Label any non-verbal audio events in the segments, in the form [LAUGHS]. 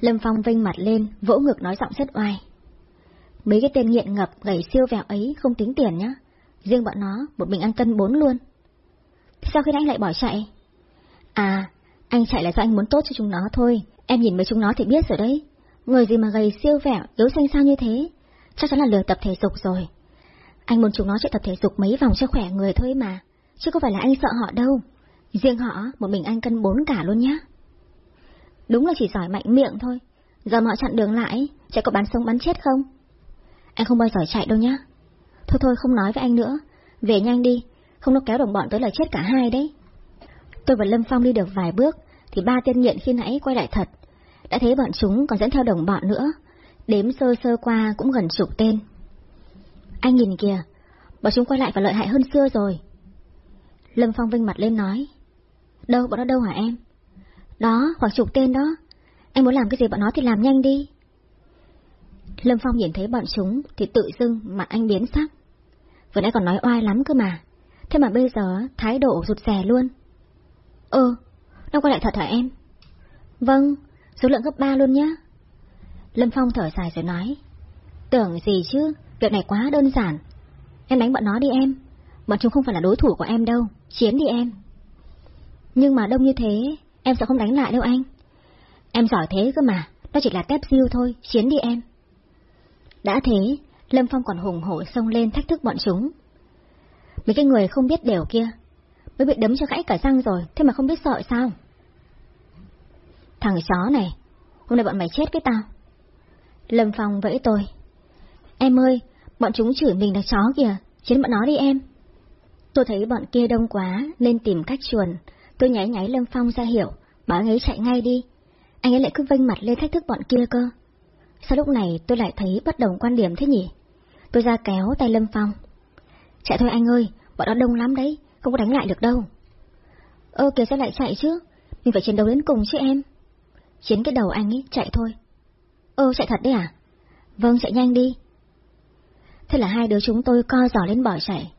Lâm Phong vinh mặt lên, vỗ ngực nói giọng rất oai. Mấy cái tên nghiện ngập gầy siêu vẹo ấy không tính tiền nhá. Riêng bọn nó, một mình ăn cân bốn luôn. Sao khi anh lại bỏ chạy? À, anh chạy là do anh muốn tốt cho chúng nó thôi. Em nhìn mấy chúng nó thì biết rồi đấy. Người gì mà gầy siêu vẹo, yếu xanh sao như thế? Chắc chắn là lừa tập thể dục rồi. Anh muốn chúng nó chạy tập thể dục mấy vòng cho khỏe người thôi mà. Chứ không phải là anh sợ họ đâu. Riêng họ, một mình anh cân bốn cả luôn nhá. Đúng là chỉ giỏi mạnh miệng thôi. Giờ mà họ chặn đường lại, sẽ có bắn sống bắn chết không? Anh không bao giờ chạy đâu nhá. Thôi thôi không nói với anh nữa. Về nhanh đi, không nó kéo đồng bọn tới là chết cả hai đấy. Tôi và Lâm Phong đi được vài bước, thì ba tên nghiện khi nãy quay lại thật. Đã thấy bọn chúng còn dẫn theo đồng bọn nữa. Đếm sơ sơ qua cũng gần chục tên. Anh nhìn kìa, bọn chúng quay lại và lợi hại hơn xưa rồi. Lâm Phong vinh mặt lên nói. Đâu, bọn nó đâu hả em? Đó, khoảng chục tên đó. Anh muốn làm cái gì bọn nó thì làm nhanh đi. Lâm Phong nhìn thấy bọn chúng thì tự dưng mặt anh biến sắc. Vừa nãy còn nói oai lắm cơ mà. Thế mà bây giờ thái độ rụt rè luôn. Ơ, đâu có lại thật hả em? Vâng, số lượng gấp ba luôn nhá. Lâm Phong thở dài rồi nói. Tưởng gì chứ, việc này quá đơn giản. Em đánh bọn nó đi em. Bọn chúng không phải là đối thủ của em đâu, chiến đi em. Nhưng mà đông như thế, em sẽ không đánh lại đâu anh. Em giỏi thế cơ mà, đó chỉ là tép siêu thôi, chiến đi em. Đã thế, Lâm Phong còn hùng hổ xông lên thách thức bọn chúng. Mấy cái người không biết đều kia, mới bị đấm cho gãy cả răng rồi, thế mà không biết sợ sao? Thằng chó này, hôm nay bọn mày chết cái tao. Lâm Phong vẫy tôi. Em ơi, bọn chúng chửi mình là chó kìa, chiến bọn nó đi em. Tôi thấy bọn kia đông quá nên tìm cách chuồn, tôi nháy nháy Lâm Phong ra hiểu, bảo anh ấy chạy ngay đi. Anh ấy lại cứ vênh mặt lên thách thức bọn kia cơ. Sao lúc này tôi lại thấy bất đồng quan điểm thế nhỉ? Tôi ra kéo tay Lâm Phong. Chạy thôi anh ơi, bọn đó đông lắm đấy, không có đánh lại được đâu. Ơ kìa sao lại chạy chứ? Mình phải chiến đấu đến cùng chứ em. Chiến cái đầu anh ấy, chạy thôi. Ơ chạy thật đấy à? Vâng, chạy nhanh đi. Thế là hai đứa chúng tôi co giỏ lên bỏ chạy.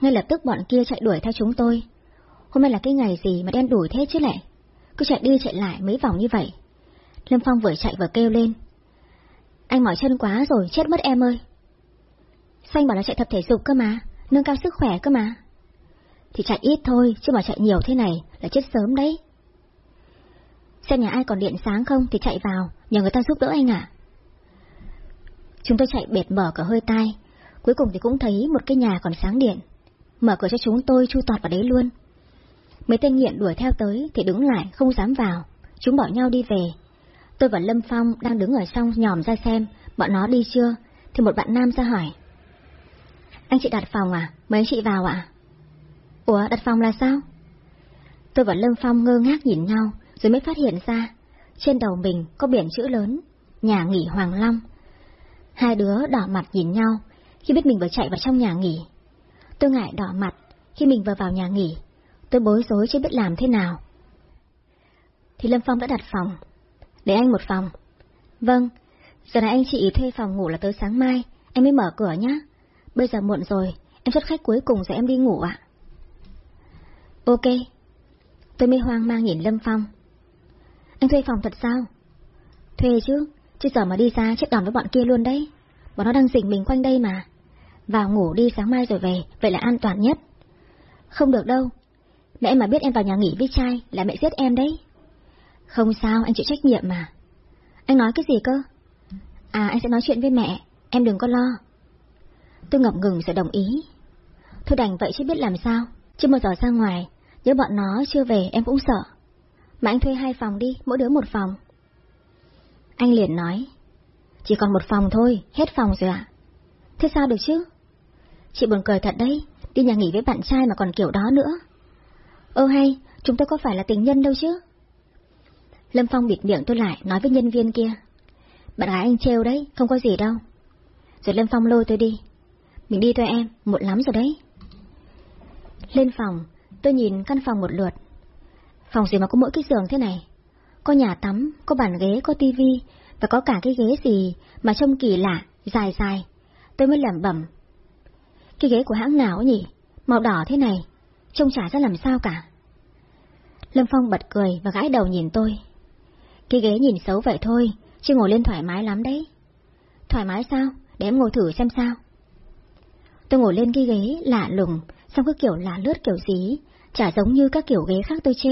Ngay lập tức bọn kia chạy đuổi theo chúng tôi. Hôm nay là cái ngày gì mà đen đuổi thế chứ lại, Cứ chạy đi chạy lại mấy vòng như vậy. Lâm Phong vừa chạy vừa kêu lên. Anh mỏi chân quá rồi, chết mất em ơi. Xanh bảo là chạy tập thể dục cơ mà, nâng cao sức khỏe cơ mà. Thì chạy ít thôi, chứ mà chạy nhiều thế này là chết sớm đấy. Xem nhà ai còn điện sáng không thì chạy vào, nhờ người ta giúp đỡ anh ạ. Chúng tôi chạy bệt mở cả hơi tai, cuối cùng thì cũng thấy một cái nhà còn sáng điện. Mở cửa cho chúng tôi chu toạt vào đấy luôn. Mấy tên nghiện đuổi theo tới thì đứng lại không dám vào, chúng bỏ nhau đi về. Tôi và Lâm Phong đang đứng ở trong nhòm ra xem bọn nó đi chưa, thì một bạn nam ra hỏi. Anh chị đặt phòng à? Mấy anh chị vào ạ. À? Ủa, đặt phòng là sao? Tôi và Lâm Phong ngơ ngác nhìn nhau, rồi mới phát hiện ra, trên đầu mình có biển chữ lớn, nhà nghỉ Hoàng Long. Hai đứa đỏ mặt nhìn nhau, khi biết mình vừa chạy vào trong nhà nghỉ. Tôi ngại đỏ mặt, khi mình vừa vào nhà nghỉ, tôi bối rối chưa biết làm thế nào. Thì Lâm Phong đã đặt phòng. Để anh một phòng. Vâng, giờ này anh chị thuê phòng ngủ là tới sáng mai, em mới mở cửa nhá. Bây giờ muộn rồi, em xuất khách cuối cùng rồi em đi ngủ ạ. Ok. Tôi mới hoang mang nhìn Lâm Phong. Anh thuê phòng thật sao? Thuê chứ, chứ giờ mà đi ra chết đòn với bọn kia luôn đấy. Bọn nó đang rình mình quanh đây mà. Vào ngủ đi sáng mai rồi về, vậy là an toàn nhất. Không được đâu. Mẹ mà biết em vào nhà nghỉ với trai là mẹ giết em đấy. Không sao, anh chịu trách nhiệm mà. Anh nói cái gì cơ? À, anh sẽ nói chuyện với mẹ, em đừng có lo. Tôi ngập ngừng rồi đồng ý. Thôi đành vậy chứ biết làm sao, chưa bao giờ ra ngoài, nếu bọn nó chưa về em cũng sợ. Mà anh thuê hai phòng đi, mỗi đứa một phòng. Anh liền nói, chỉ còn một phòng thôi, hết phòng rồi ạ. Thế sao được chứ? Chị buồn cười thật đấy, đi nhà nghỉ với bạn trai mà còn kiểu đó nữa. Ơ hay, chúng tôi có phải là tình nhân đâu chứ? Lâm Phong bịt miệng tôi lại, nói với nhân viên kia. Bạn gái anh trêu đấy, không có gì đâu. Rồi Lâm Phong lôi tôi đi. Mình đi thôi em, muộn lắm rồi đấy. Lên phòng, tôi nhìn căn phòng một lượt. Phòng gì mà có mỗi cái giường thế này? Có nhà tắm, có bàn ghế, có tivi, và có cả cái ghế gì mà trông kỳ lạ, dài dài. Tôi mới lẩm bẩm. Cái ghế của hãng nào nhỉ? Màu đỏ thế này, trông chả ra làm sao cả. Lâm Phong bật cười và gãi đầu nhìn tôi. Cái ghế nhìn xấu vậy thôi, chứ ngồi lên thoải mái lắm đấy. Thoải mái sao? Để em ngồi thử xem sao. Tôi ngồi lên cái ghế lạ lùng, xong cứ kiểu lạ lướt kiểu gì, chả giống như các kiểu ghế khác tôi chê.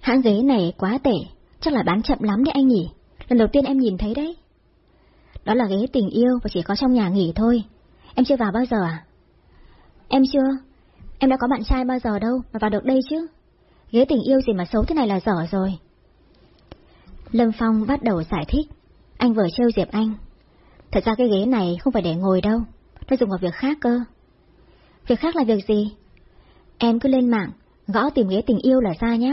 Hãng ghế này quá tệ, chắc là bán chậm lắm đấy anh nhỉ, lần đầu tiên em nhìn thấy đấy. Đó là ghế tình yêu và chỉ có trong nhà nghỉ thôi, em chưa vào bao giờ à? Em chưa, em đã có bạn trai bao giờ đâu mà vào được đây chứ. Ghế tình yêu gì mà xấu thế này là dở rồi. Lâm Phong bắt đầu giải thích, anh vừa trêu Diệp Anh. Thật ra cái ghế này không phải để ngồi đâu, nó dùng vào việc khác cơ. Việc khác là việc gì? Em cứ lên mạng, gõ tìm ghế tình yêu là ra nhá.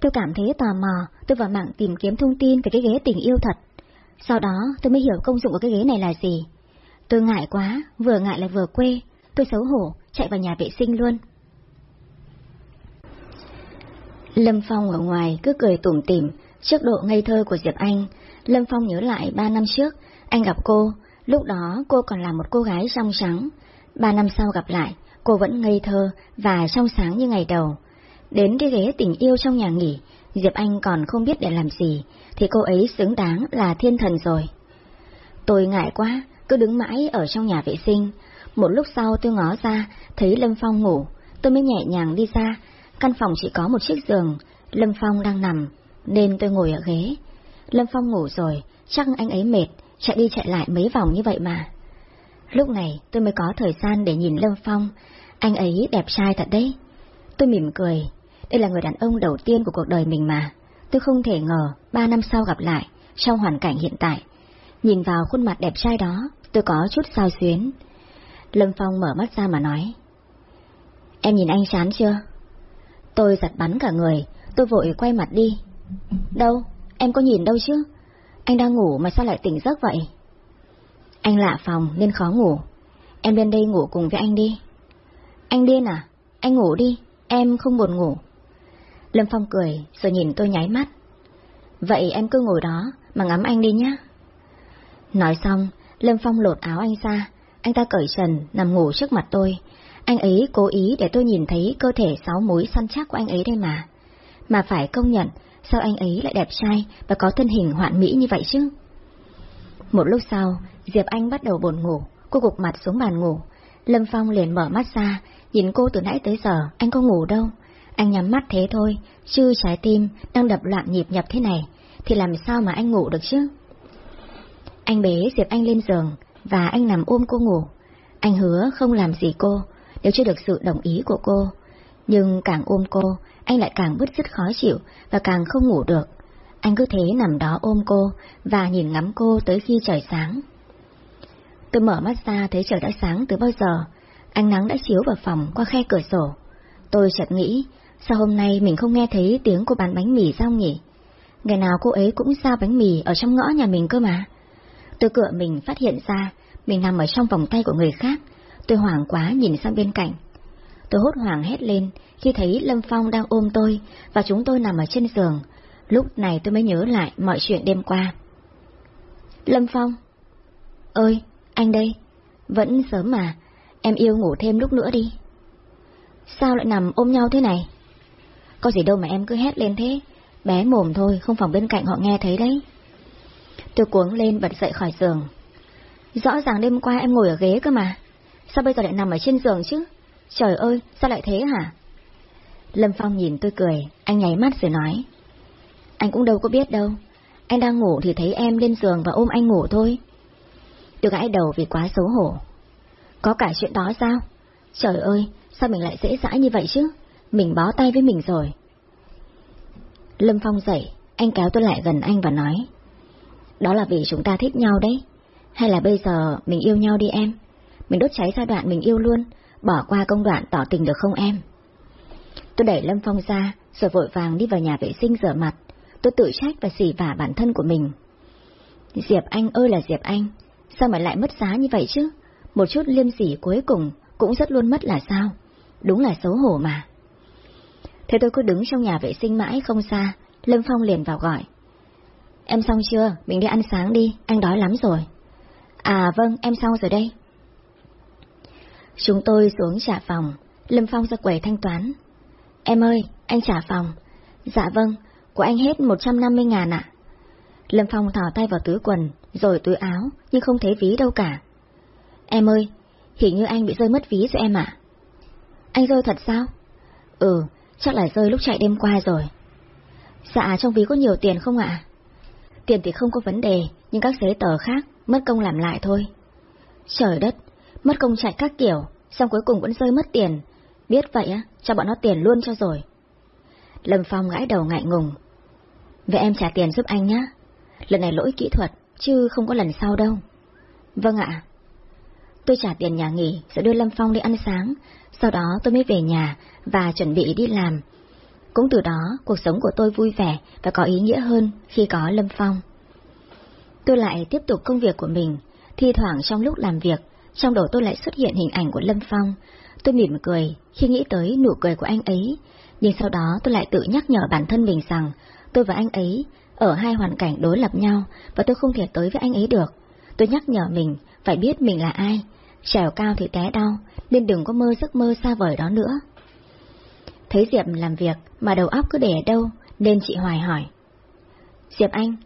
Tôi cảm thấy tò mò, tôi vào mạng tìm kiếm thông tin về cái ghế tình yêu thật. Sau đó tôi mới hiểu công dụng của cái ghế này là gì. Tôi ngại quá, vừa ngại lại vừa quê, tôi xấu hổ, chạy vào nhà vệ sinh luôn. Lâm Phong ở ngoài cứ cười tủm tỉm trước độ ngây thơ của Diệp Anh. Lâm Phong nhớ lại ba năm trước, anh gặp cô, lúc đó cô còn là một cô gái trong trắng. Ba năm sau gặp lại, cô vẫn ngây thơ và trong sáng như ngày đầu. Đến cái ghế tình yêu trong nhà nghỉ, Diệp Anh còn không biết để làm gì, thì cô ấy xứng đáng là thiên thần rồi. Tôi ngại quá, cứ đứng mãi ở trong nhà vệ sinh. Một lúc sau tôi ngó ra, thấy Lâm Phong ngủ, tôi mới nhẹ nhàng đi ra. Căn phòng chỉ có một chiếc giường, Lâm Phong đang nằm, nên tôi ngồi ở ghế. Lâm Phong ngủ rồi, chắc anh ấy mệt, chạy đi chạy lại mấy vòng như vậy mà. Lúc này tôi mới có thời gian để nhìn Lâm Phong, anh ấy đẹp trai thật đấy. Tôi mỉm cười, đây là người đàn ông đầu tiên của cuộc đời mình mà. Tôi không thể ngờ ba năm sau gặp lại, trong hoàn cảnh hiện tại. Nhìn vào khuôn mặt đẹp trai đó, tôi có chút sao xuyến. Lâm Phong mở mắt ra mà nói. Em nhìn anh chán chưa? Tôi giật bắn cả người, tôi vội quay mặt đi. Đâu, em có nhìn đâu chứ? Anh đang ngủ mà sao lại tỉnh giấc vậy? Anh lạ phòng nên khó ngủ. Em lên đây ngủ cùng với anh đi. Anh điên à? Anh ngủ đi, em không buồn ngủ. Lâm Phong cười rồi nhìn tôi nháy mắt. Vậy em cứ ngồi đó mà ngắm anh đi nhé. Nói xong, Lâm Phong lột áo anh ra, anh ta cởi trần nằm ngủ trước mặt tôi. Anh ấy cố ý để tôi nhìn thấy cơ thể sáu múi săn chắc của anh ấy đây mà. Mà phải công nhận, sao anh ấy lại đẹp trai và có thân hình hoạn mỹ như vậy chứ? Một lúc sau, Diệp Anh bắt đầu buồn ngủ, cô gục mặt xuống bàn ngủ. Lâm Phong liền mở mắt ra, nhìn cô từ nãy tới giờ, anh có ngủ đâu. Anh nhắm mắt thế thôi, chứ trái tim đang đập loạn nhịp nhập thế này, thì làm sao mà anh ngủ được chứ? Anh bế Diệp Anh lên giường, và anh nằm ôm cô ngủ. Anh hứa không làm gì cô, nếu chưa được sự đồng ý của cô. Nhưng càng ôm cô, anh lại càng bứt rứt khó chịu và càng không ngủ được. Anh cứ thế nằm đó ôm cô và nhìn ngắm cô tới khi trời sáng. Tôi mở mắt ra thấy trời đã sáng từ bao giờ, ánh nắng đã chiếu vào phòng qua khe cửa sổ. Tôi chợt nghĩ, sao hôm nay mình không nghe thấy tiếng cô bán bánh mì sao nhỉ? Ngày nào cô ấy cũng giao bánh mì ở trong ngõ nhà mình cơ mà. Tôi cựa mình phát hiện ra, mình nằm ở trong vòng tay của người khác. Tôi hoảng quá nhìn sang bên cạnh. Tôi hốt hoảng hét lên khi thấy Lâm Phong đang ôm tôi và chúng tôi nằm ở trên giường. Lúc này tôi mới nhớ lại mọi chuyện đêm qua. Lâm Phong! Ơi, anh đây! Vẫn sớm mà, em yêu ngủ thêm lúc nữa đi. Sao lại nằm ôm nhau thế này? Có gì đâu mà em cứ hét lên thế, bé mồm thôi, không phòng bên cạnh họ nghe thấy đấy. Tôi cuống lên bật dậy khỏi giường. Rõ ràng đêm qua em ngồi ở ghế cơ mà, sao bây giờ lại nằm ở trên giường chứ? Trời ơi, sao lại thế hả? Lâm Phong nhìn tôi cười, anh nháy mắt rồi nói. Anh cũng đâu có biết đâu, anh đang ngủ thì thấy em lên giường và ôm anh ngủ thôi. Tôi gãi đầu vì quá xấu hổ. Có cả chuyện đó sao? Trời ơi, sao mình lại dễ dãi như vậy chứ? Mình bó tay với mình rồi. Lâm Phong dậy, anh kéo tôi lại gần anh và nói. Đó là vì chúng ta thích nhau đấy. Hay là bây giờ mình yêu nhau đi em? Mình đốt cháy giai đoạn mình yêu luôn, bỏ qua công đoạn tỏ tình được không em? Tôi đẩy Lâm Phong ra, rồi vội vàng đi vào nhà vệ sinh rửa mặt. Tôi tự trách và xỉ vả bản thân của mình. Diệp Anh ơi là Diệp Anh, sao mà lại mất giá như vậy chứ? Một chút liêm sỉ cuối cùng cũng rất luôn mất là sao? Đúng là xấu hổ mà. Thế tôi cứ đứng trong nhà vệ sinh mãi không xa, Lâm Phong liền vào gọi. Em xong chưa? Mình đi ăn sáng đi, anh đói lắm rồi. À vâng, em xong rồi đây. Chúng tôi xuống trả phòng, Lâm Phong ra quầy thanh toán. Em ơi, anh trả phòng. Dạ vâng, Của anh hết 150 ngàn ạ. Lâm Phong thò tay vào túi quần, rồi túi áo, nhưng không thấy ví đâu cả. Em ơi, hình như anh bị rơi mất ví rồi em ạ. Anh rơi thật sao? Ừ, chắc là rơi lúc chạy đêm qua rồi. Dạ, trong ví có nhiều tiền không ạ? Tiền thì không có vấn đề, nhưng các giấy tờ khác, mất công làm lại thôi. Trời đất, mất công chạy các kiểu, xong cuối cùng vẫn rơi mất tiền. Biết vậy á, cho bọn nó tiền luôn cho rồi. Lâm Phong gãi đầu ngại ngùng. Vậy em trả tiền giúp anh nhé. Lần này lỗi kỹ thuật, chứ không có lần sau đâu. Vâng ạ. Tôi trả tiền nhà nghỉ, sẽ đưa Lâm Phong đi ăn sáng, sau đó tôi mới về nhà và chuẩn bị đi làm. Cũng từ đó, cuộc sống của tôi vui vẻ và có ý nghĩa hơn khi có Lâm Phong. Tôi lại tiếp tục công việc của mình, thi thoảng trong lúc làm việc, trong đầu tôi lại xuất hiện hình ảnh của Lâm Phong. Tôi mỉm cười khi nghĩ tới nụ cười của anh ấy, nhưng sau đó tôi lại tự nhắc nhở bản thân mình rằng tôi và anh ấy ở hai hoàn cảnh đối lập nhau và tôi không thể tới với anh ấy được. Tôi nhắc nhở mình phải biết mình là ai, trèo cao thì té đau, nên đừng có mơ giấc mơ xa vời đó nữa. Thấy Diệp làm việc mà đầu óc cứ để ở đâu, nên chị Hoài hỏi. Diệp Anh,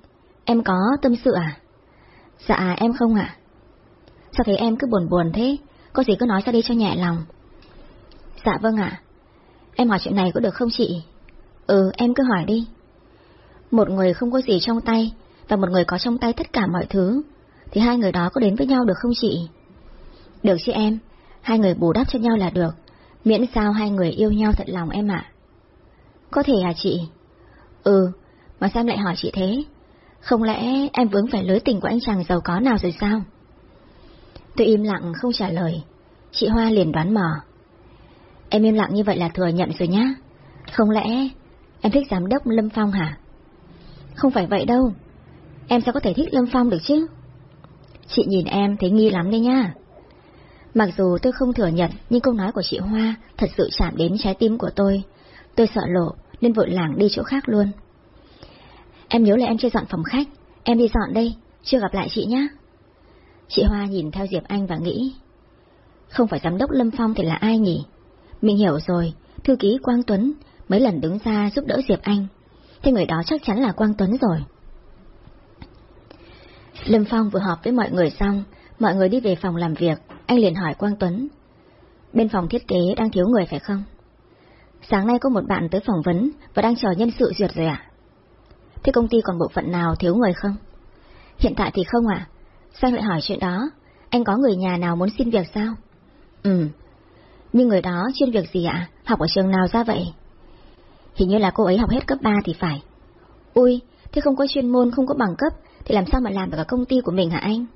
em có tâm sự à? Dạ em không ạ. Sao thấy em cứ buồn buồn thế, có gì cứ nói ra đi cho nhẹ lòng. Dạ vâng ạ. Em hỏi chuyện này có được không chị? Ừ, em cứ hỏi đi. Một người không có gì trong tay, và một người có trong tay tất cả mọi thứ, thì hai người đó có đến với nhau được không chị? Được chứ em, hai người bù đắp cho nhau là được, miễn sao hai người yêu nhau thật lòng em ạ. Có thể à chị? Ừ, mà sao em lại hỏi chị thế? Không lẽ em vướng phải lưới tình của anh chàng giàu có nào rồi sao? Tôi im lặng không trả lời, chị Hoa liền đoán mò. Em im lặng như vậy là thừa nhận rồi nhá. Không lẽ em thích giám đốc Lâm Phong hả? Không phải vậy đâu. Em sao có thể thích Lâm Phong được chứ? Chị nhìn em thấy nghi lắm đấy nha. Mặc dù tôi không thừa nhận, nhưng câu nói của chị Hoa thật sự chạm đến trái tim của tôi. Tôi sợ lộ, nên vội lảng đi chỗ khác luôn. Em nhớ là em chưa dọn phòng khách, em đi dọn đây, chưa gặp lại chị nhé. Chị Hoa nhìn theo Diệp Anh và nghĩ, không phải giám đốc Lâm Phong thì là ai nhỉ? Mình hiểu rồi, thư ký Quang Tuấn mấy lần đứng ra giúp đỡ Diệp Anh, thế người đó chắc chắn là Quang Tuấn rồi. Lâm Phong vừa họp với mọi người xong, mọi người đi về phòng làm việc, anh liền hỏi Quang Tuấn. Bên phòng thiết kế đang thiếu người phải không? Sáng nay có một bạn tới phỏng vấn và đang chờ nhân sự duyệt rồi ạ. À? Thế công ty còn bộ phận nào thiếu người không? Hiện tại thì không ạ. À? Sao lại hỏi chuyện đó? Anh có người nhà nào muốn xin việc sao? Ừ. Nhưng người đó chuyên việc gì ạ? Học ở trường nào ra vậy? Hình như là cô ấy học hết cấp 3 thì phải. Ui, thế không có chuyên môn, không có bằng cấp, thì làm sao mà làm được ở công ty của mình hả anh?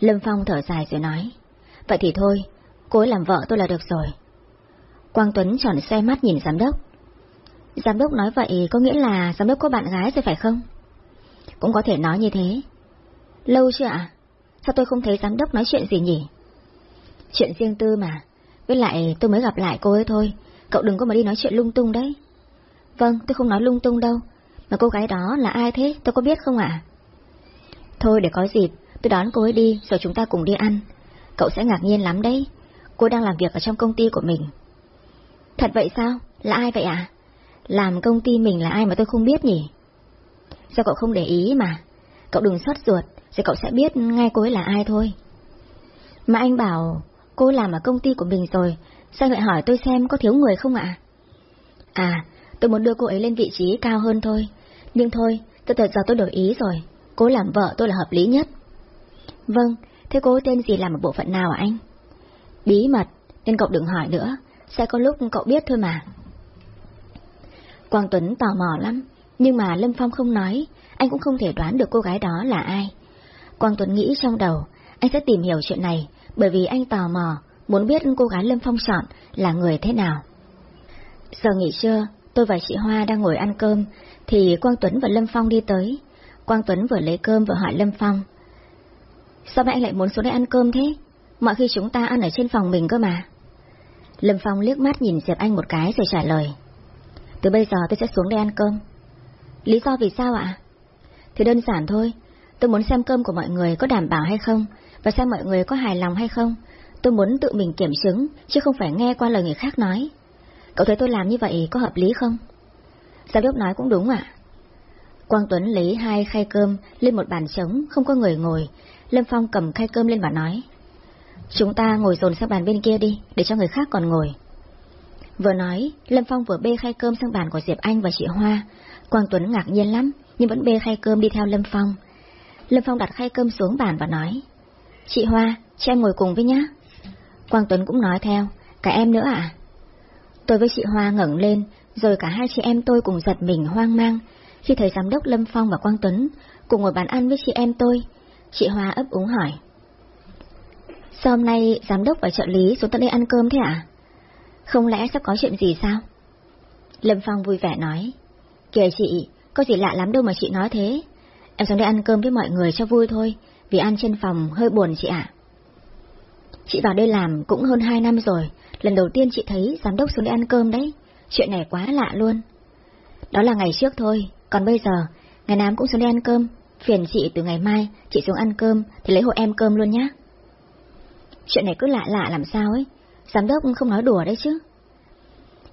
Lâm Phong thở dài rồi nói. Vậy thì thôi, cô ấy làm vợ tôi là được rồi. Quang Tuấn tròn xe mắt nhìn giám đốc. Giám đốc nói vậy có nghĩa là giám đốc có bạn gái rồi phải không? Cũng có thể nói như thế. Lâu chưa ạ? Sao tôi không thấy giám đốc nói chuyện gì nhỉ? Chuyện riêng tư mà. Với lại tôi mới gặp lại cô ấy thôi. Cậu đừng có mà đi nói chuyện lung tung đấy. Vâng, tôi không nói lung tung đâu. Mà cô gái đó là ai thế? Tôi có biết không ạ? Thôi để có dịp, tôi đón cô ấy đi rồi chúng ta cùng đi ăn. Cậu sẽ ngạc nhiên lắm đấy. Cô đang làm việc ở trong công ty của mình. Thật vậy sao? Là ai vậy ạ? Làm công ty mình là ai mà tôi không biết nhỉ? Sao cậu không để ý mà? Cậu đừng xót ruột, rồi cậu sẽ biết ngay cô ấy là ai thôi. Mà anh bảo cô làm ở công ty của mình rồi, sao lại hỏi tôi xem có thiếu người không ạ? À, tôi muốn đưa cô ấy lên vị trí cao hơn thôi. Nhưng thôi, tôi thật giờ tôi đổi ý rồi. Cô làm vợ tôi là hợp lý nhất. Vâng, thế cô tên gì làm ở bộ phận nào à anh? Bí mật, nên cậu đừng hỏi nữa, sẽ có lúc cậu biết thôi mà. Quang Tuấn tò mò lắm, nhưng mà Lâm Phong không nói, anh cũng không thể đoán được cô gái đó là ai. Quang Tuấn nghĩ trong đầu, anh sẽ tìm hiểu chuyện này, bởi vì anh tò mò, muốn biết cô gái Lâm Phong chọn là người thế nào. Giờ nghỉ trưa, tôi và chị Hoa đang ngồi ăn cơm, thì Quang Tuấn và Lâm Phong đi tới. Quang Tuấn vừa lấy cơm vừa hỏi Lâm Phong. Sao mẹ anh lại muốn xuống đây ăn cơm thế? Mọi khi chúng ta ăn ở trên phòng mình cơ mà. Lâm Phong liếc mắt nhìn Diệp Anh một cái rồi trả lời. Từ bây giờ tôi sẽ xuống đây ăn cơm. Lý do vì sao ạ? Thì đơn giản thôi, tôi muốn xem cơm của mọi người có đảm bảo hay không, và xem mọi người có hài lòng hay không. Tôi muốn tự mình kiểm chứng, chứ không phải nghe qua lời người khác nói. Cậu thấy tôi làm như vậy có hợp lý không? Giám đốc nói cũng đúng ạ. Quang Tuấn lấy hai khay cơm lên một bàn trống, không có người ngồi. Lâm Phong cầm khay cơm lên và nói. Chúng ta ngồi dồn sang bàn bên kia đi, để cho người khác còn ngồi. Vừa nói, Lâm Phong vừa bê khay cơm sang bàn của Diệp Anh và chị Hoa. Quang Tuấn ngạc nhiên lắm, nhưng vẫn bê khay cơm đi theo Lâm Phong. Lâm Phong đặt khay cơm xuống bàn và nói. Chị Hoa, cho em ngồi cùng với nhá. Quang Tuấn cũng nói theo, cả em nữa à? Tôi với chị Hoa ngẩng lên, rồi cả hai chị em tôi cùng giật mình hoang mang, khi thấy giám đốc Lâm Phong và Quang Tuấn cùng ngồi bàn ăn với chị em tôi. Chị Hoa ấp úng hỏi. Sao hôm nay giám đốc và trợ lý xuống tận đây ăn cơm thế ạ? À? Không lẽ sắp có chuyện gì sao? Lâm Phong vui vẻ nói. Kìa chị, có gì lạ lắm đâu mà chị nói thế. Em xuống đây ăn cơm với mọi người cho vui thôi, vì ăn trên phòng hơi buồn chị ạ. Chị vào đây làm cũng hơn hai năm rồi, lần đầu tiên chị thấy giám đốc xuống đây ăn cơm đấy. Chuyện này quá lạ luôn. Đó là ngày trước thôi, còn bây giờ, ngày nào cũng xuống đây ăn cơm. Phiền chị từ ngày mai, chị xuống ăn cơm thì lấy hộ em cơm luôn nhá. Chuyện này cứ lạ lạ làm sao ấy, giám đốc không nói đùa đấy chứ.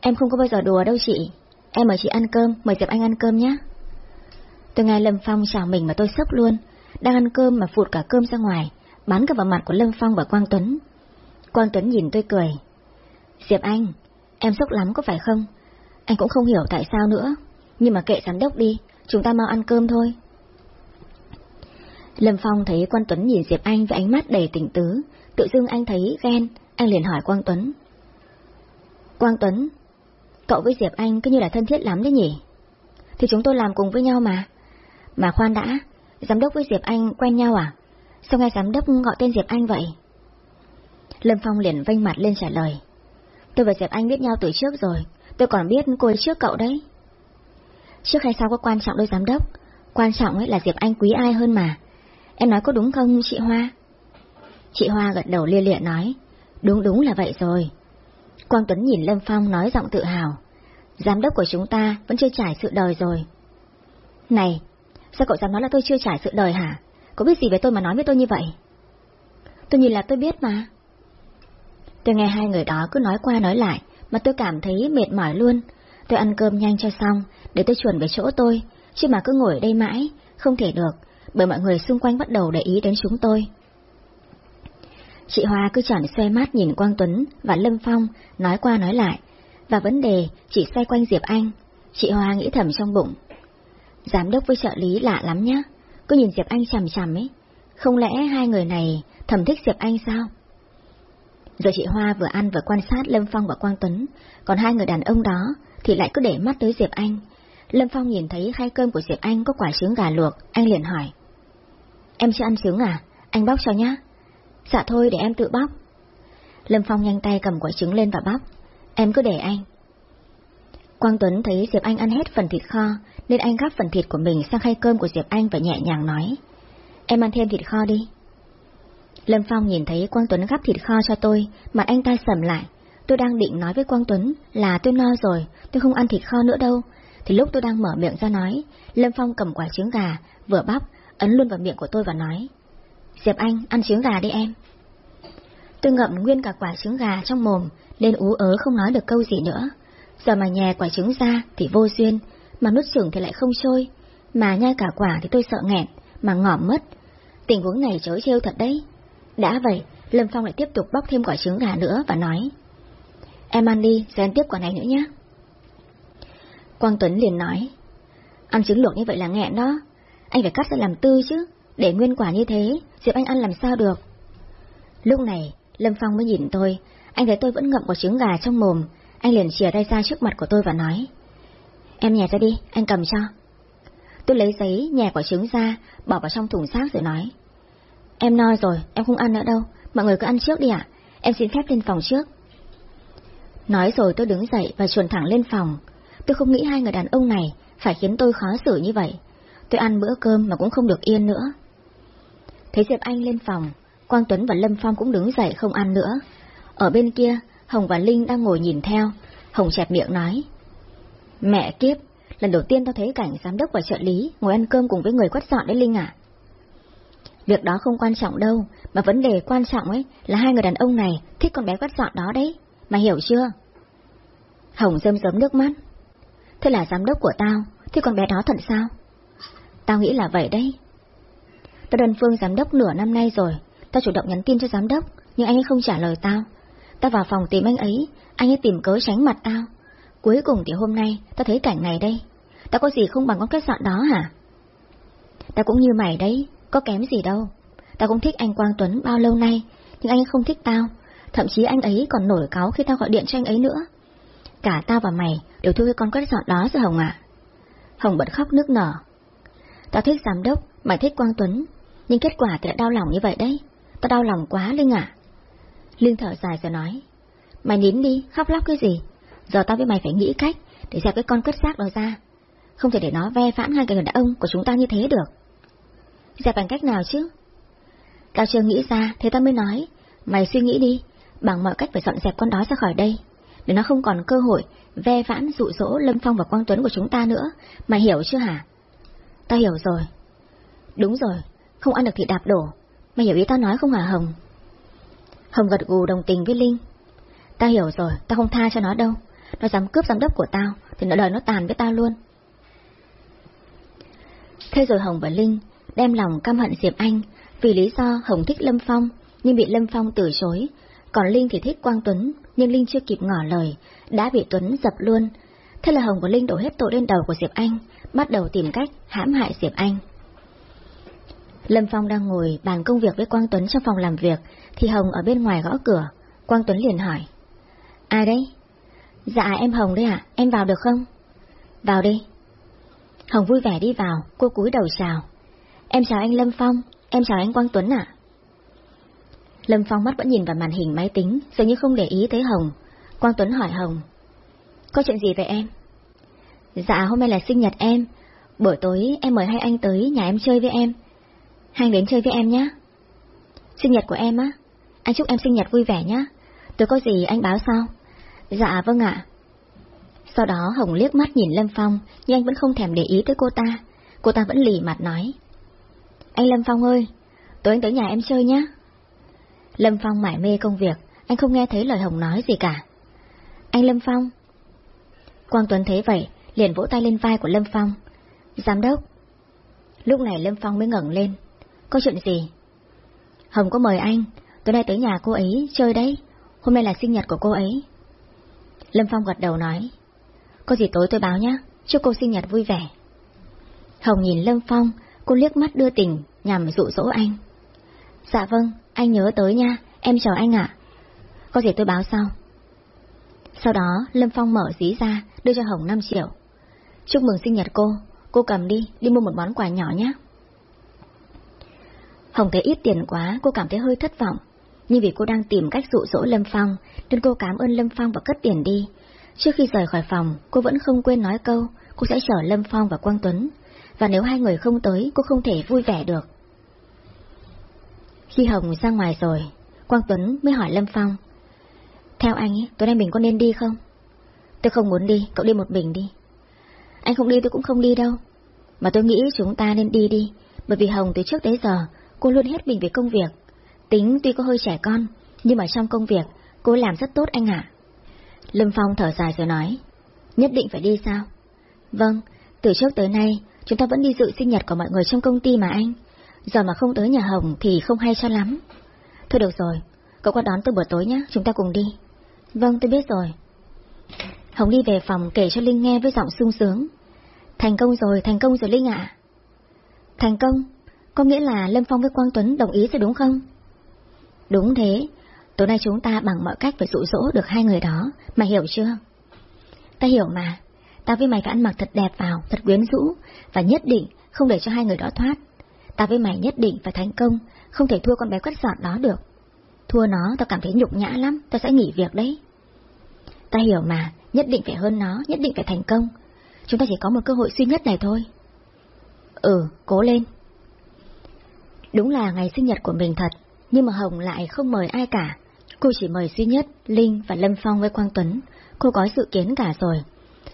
Em không có bao giờ đùa đâu chị, em mời chị ăn cơm, mời Diệp Anh ăn cơm nhá. Từ ngày Lâm Phong chào mình mà tôi sốc luôn, đang ăn cơm mà phụt cả cơm ra ngoài, bắn cả vào mặt của Lâm Phong và Quang Tuấn. Quang Tuấn nhìn tôi cười. Diệp Anh, em sốc lắm có phải không? Anh cũng không hiểu tại sao nữa, nhưng mà kệ giám đốc đi, chúng ta mau ăn cơm thôi. Lâm Phong thấy Quang Tuấn nhìn Diệp Anh với ánh mắt đầy tình tứ, tự dưng anh thấy ghen, anh liền hỏi Quang Tuấn. Quang Tuấn, cậu với Diệp Anh cứ như là thân thiết lắm đấy nhỉ? Thì chúng tôi làm cùng với nhau mà. Mà khoan đã, giám đốc với Diệp Anh quen nhau à? Sao nghe giám đốc gọi tên Diệp Anh vậy? Lâm Phong liền vênh mặt lên trả lời. Tôi và Diệp Anh biết nhau từ trước rồi, tôi còn biết cô ấy trước cậu đấy. Trước hay sau có quan trọng đâu giám đốc, quan trọng ấy là Diệp Anh quý ai hơn mà. Em nói có đúng không chị Hoa? Chị Hoa gật đầu lia lịa nói, đúng đúng là vậy rồi. Quang Tuấn nhìn Lâm Phong nói giọng tự hào, giám đốc của chúng ta vẫn chưa trải sự đời rồi. Này, sao cậu dám nói là tôi chưa trải sự đời hả? Có biết gì về tôi mà nói với tôi như vậy? Tôi nhìn là tôi biết mà. Tôi nghe hai người đó cứ nói qua nói lại, mà tôi cảm thấy mệt mỏi luôn. Tôi ăn cơm nhanh cho xong, để tôi chuẩn về chỗ tôi, chứ mà cứ ngồi ở đây mãi, không thể được, bởi mọi người xung quanh bắt đầu để ý đến chúng tôi. Chị Hoa cứ chọn xoay mắt nhìn Quang Tuấn và Lâm Phong, nói qua nói lại, và vấn đề chỉ xoay quanh Diệp Anh. Chị Hoa nghĩ thầm trong bụng. Giám đốc với trợ lý lạ lắm nhá, cứ nhìn Diệp Anh chằm chằm ấy. Không lẽ hai người này thầm thích Diệp Anh sao? Giờ chị Hoa vừa ăn vừa quan sát Lâm Phong và Quang Tuấn, còn hai người đàn ông đó thì lại cứ để mắt tới Diệp Anh. Lâm Phong nhìn thấy khay cơm của Diệp Anh có quả trứng gà luộc, anh liền hỏi. Em chưa ăn trứng à? Anh bóc cho nhá. Dạ thôi để em tự bóc. Lâm Phong nhanh tay cầm quả trứng lên và bóc. Em cứ để anh. Quang Tuấn thấy Diệp Anh ăn hết phần thịt kho, nên anh gắp phần thịt của mình sang khay cơm của Diệp Anh và nhẹ nhàng nói. Em ăn thêm thịt kho đi. Lâm Phong nhìn thấy Quang Tuấn gắp thịt kho cho tôi, mặt anh ta sầm lại. Tôi đang định nói với Quang Tuấn là tôi no rồi, tôi không ăn thịt kho nữa đâu. Thì lúc tôi đang mở miệng ra nói, Lâm Phong cầm quả trứng gà, vừa bóc, ấn luôn vào miệng của tôi và nói. Diệp Anh, ăn trứng gà đi em. Tôi ngậm nguyên cả quả trứng gà trong mồm, nên ú ớ không nói được câu gì nữa. Giờ mà nhè quả trứng ra thì vô duyên, mà nuốt trưởng thì lại không trôi, mà nhai cả quả thì tôi sợ nghẹn, mà ngỏm mất. Tình huống này chối trêu thật đấy. Đã vậy, Lâm Phong lại tiếp tục bóc thêm quả trứng gà nữa và nói. Em ăn đi, rồi ăn tiếp quả này nữa nhé. Quang Tuấn liền nói. Ăn trứng luộc như vậy là nghẹn đó. Anh phải cắt ra làm tư chứ, để nguyên quả như thế, Diệp Anh ăn làm sao được. Lúc này, Lâm Phong mới nhìn tôi, anh thấy tôi vẫn ngậm quả trứng gà trong mồm, anh liền chìa tay ra trước mặt của tôi và nói. Em nhẹ ra đi, anh cầm cho. Tôi lấy giấy nhẹ quả trứng ra, bỏ vào trong thùng xác rồi nói. Em no rồi, em không ăn nữa đâu, mọi người cứ ăn trước đi ạ, em xin phép lên phòng trước. Nói rồi tôi đứng dậy và chuồn thẳng lên phòng. Tôi không nghĩ hai người đàn ông này phải khiến tôi khó xử như vậy. Tôi ăn bữa cơm mà cũng không được yên nữa. Thấy Diệp Anh lên phòng, Quang Tuấn và Lâm Phong cũng đứng dậy không ăn nữa. Ở bên kia, Hồng và Linh đang ngồi nhìn theo. Hồng chẹp miệng nói. Mẹ kiếp, lần đầu tiên tao thấy cảnh giám đốc và trợ lý ngồi ăn cơm cùng với người quét dọn đấy Linh à. Việc đó không quan trọng đâu, mà vấn đề quan trọng ấy là hai người đàn ông này thích con bé quét dọn đó đấy, mà hiểu chưa? Hồng rơm rớm nước mắt. Thế là giám đốc của tao, thì con bé đó thật sao? Tao nghĩ là vậy đấy. Tao đơn phương giám đốc nửa năm nay rồi, tao chủ động nhắn tin cho giám đốc, nhưng anh ấy không trả lời tao. Tao vào phòng tìm anh ấy, anh ấy tìm cớ tránh mặt tao. Cuối cùng thì hôm nay, tao thấy cảnh này đây. Tao có gì không bằng con kết dọn đó hả? Tao cũng như mày đấy, có kém gì đâu. Tao cũng thích anh Quang Tuấn bao lâu nay, nhưng anh ấy không thích tao. Thậm chí anh ấy còn nổi cáu khi tao gọi điện cho anh ấy nữa. Cả tao và mày đều thua cái con quét dọn đó rồi Hồng ạ. Hồng bật khóc nước nở. Tao thích giám đốc, mày thích Quang Tuấn, nhưng kết quả thì lại đau lòng như vậy đấy. Tao đau lòng quá Linh ạ. Linh thở dài rồi nói. Mày nín đi, khóc lóc cái gì? Giờ tao với mày phải nghĩ cách để dẹp cái con cất xác đó ra. Không thể để nó ve phản hai người đàn ông của chúng ta như thế được. Dẹp bằng cách nào chứ? Tao chưa nghĩ ra, thế tao mới nói. Mày suy nghĩ đi, bằng mọi cách phải dọn dẹp con đó ra khỏi đây, để nó không còn cơ hội ve vãn dụ dỗ Lâm Phong và Quang Tuấn của chúng ta nữa. Mày hiểu chưa hả? Ta hiểu rồi. Đúng rồi, không ăn được thì đạp đổ. Mày hiểu ý tao nói không hả Hồng? Hồng gật gù đồng tình với Linh. Ta hiểu rồi, tao không tha cho nó đâu. Nó dám cướp giám đốc của tao, thì nợ đời nó tàn với tao luôn. Thế rồi Hồng và Linh đem lòng căm hận Diệp Anh vì lý do Hồng thích Lâm Phong nhưng bị Lâm Phong từ chối, còn Linh thì thích Quang Tuấn nhưng Linh chưa kịp ngỏ lời, đã bị Tuấn dập luôn. Thế là Hồng và Linh đổ hết tội lên đầu của Diệp Anh, bắt đầu tìm cách hãm hại Diệp Anh. Lâm Phong đang ngồi bàn công việc với Quang Tuấn trong phòng làm việc, thì Hồng ở bên ngoài gõ cửa. Quang Tuấn liền hỏi. Ai đấy? Dạ em Hồng đấy ạ, em vào được không? Vào đi. Hồng vui vẻ đi vào, cô cúi đầu chào. Em chào anh Lâm Phong, em chào anh Quang Tuấn ạ. Lâm Phong mắt vẫn nhìn vào màn hình máy tính, dường như không để ý tới Hồng. Quang Tuấn hỏi Hồng. Có chuyện gì vậy em? Dạ hôm nay là sinh nhật em, buổi tối em mời hai anh tới nhà em chơi với em. Hai anh đến chơi với em nhé. Sinh nhật của em á? Anh chúc em sinh nhật vui vẻ nhé. Tôi có gì anh báo sao? Dạ vâng ạ. Sau đó Hồng liếc mắt nhìn Lâm Phong, nhưng anh vẫn không thèm để ý tới cô ta. Cô ta vẫn lì mặt nói. Anh Lâm Phong ơi, tối anh tới nhà em chơi nhé. Lâm Phong mải mê công việc, anh không nghe thấy lời Hồng nói gì cả. Anh Lâm Phong. Quang Tuấn thấy vậy, liền vỗ tay lên vai của Lâm Phong. Giám đốc. Lúc này Lâm Phong mới ngẩng lên. Có chuyện gì? Hồng có mời anh, tối nay tới nhà cô ấy chơi đấy, hôm nay là sinh nhật của cô ấy. Lâm Phong gật đầu nói. Có gì tối tôi báo nhé, chúc cô sinh nhật vui vẻ. Hồng nhìn Lâm Phong, cô liếc mắt đưa tình, nhằm dụ dỗ anh. Dạ vâng, anh nhớ tới nha, em chào anh ạ. Có gì tôi báo sau. Sau đó, Lâm Phong mở dí ra, đưa cho Hồng 5 triệu. Chúc mừng sinh nhật cô, cô cầm đi, đi mua một món quà nhỏ nhé. Hồng thấy ít tiền quá, cô cảm thấy hơi thất vọng. Nhưng vì cô đang tìm cách dụ dỗ Lâm Phong, nên cô cảm ơn Lâm Phong và cất tiền đi. Trước khi rời khỏi phòng, cô vẫn không quên nói câu, cô sẽ chở Lâm Phong và Quang Tuấn. Và nếu hai người không tới, cô không thể vui vẻ được. Khi Hồng ra ngoài rồi, Quang Tuấn mới hỏi Lâm Phong. Theo anh ấy, tối nay mình có nên đi không? Tôi không muốn đi, cậu đi một mình đi. Anh không đi tôi cũng không đi đâu. Mà tôi nghĩ chúng ta nên đi đi, bởi vì Hồng từ trước tới giờ, cô luôn hết mình về công việc. Tính tuy có hơi trẻ con, nhưng mà trong công việc, cô làm rất tốt anh ạ. Lâm Phong thở dài rồi nói, nhất định phải đi sao? Vâng, từ trước tới nay, chúng ta vẫn đi dự sinh nhật của mọi người trong công ty mà anh. Giờ mà không tới nhà Hồng thì không hay cho lắm. Thôi được rồi, cậu qua đón tôi buổi tối nhé, chúng ta cùng đi. Vâng, tôi biết rồi. Hồng đi về phòng kể cho Linh nghe với giọng sung sướng. Thành công rồi, thành công rồi Linh ạ. Thành công? Có nghĩa là Lâm Phong với Quang Tuấn đồng ý rồi đúng không? Đúng thế, tối nay chúng ta bằng mọi cách phải dụ dỗ được hai người đó, mày hiểu chưa? Ta hiểu mà, ta với mày phải ăn mặc thật đẹp vào, thật quyến rũ, và nhất định không để cho hai người đó thoát. Ta với mày nhất định phải thành công, không thể thua con bé quất giọt đó được. Thua nó, tao cảm thấy nhục nhã lắm, tao sẽ nghỉ việc đấy. Ta hiểu mà, nhất định phải hơn nó, nhất định phải thành công. Chúng ta chỉ có một cơ hội duy nhất này thôi. Ừ, cố lên. Đúng là ngày sinh nhật của mình thật, nhưng mà Hồng lại không mời ai cả. Cô chỉ mời duy nhất Linh và Lâm Phong với Quang Tuấn. Cô có dự kiến cả rồi.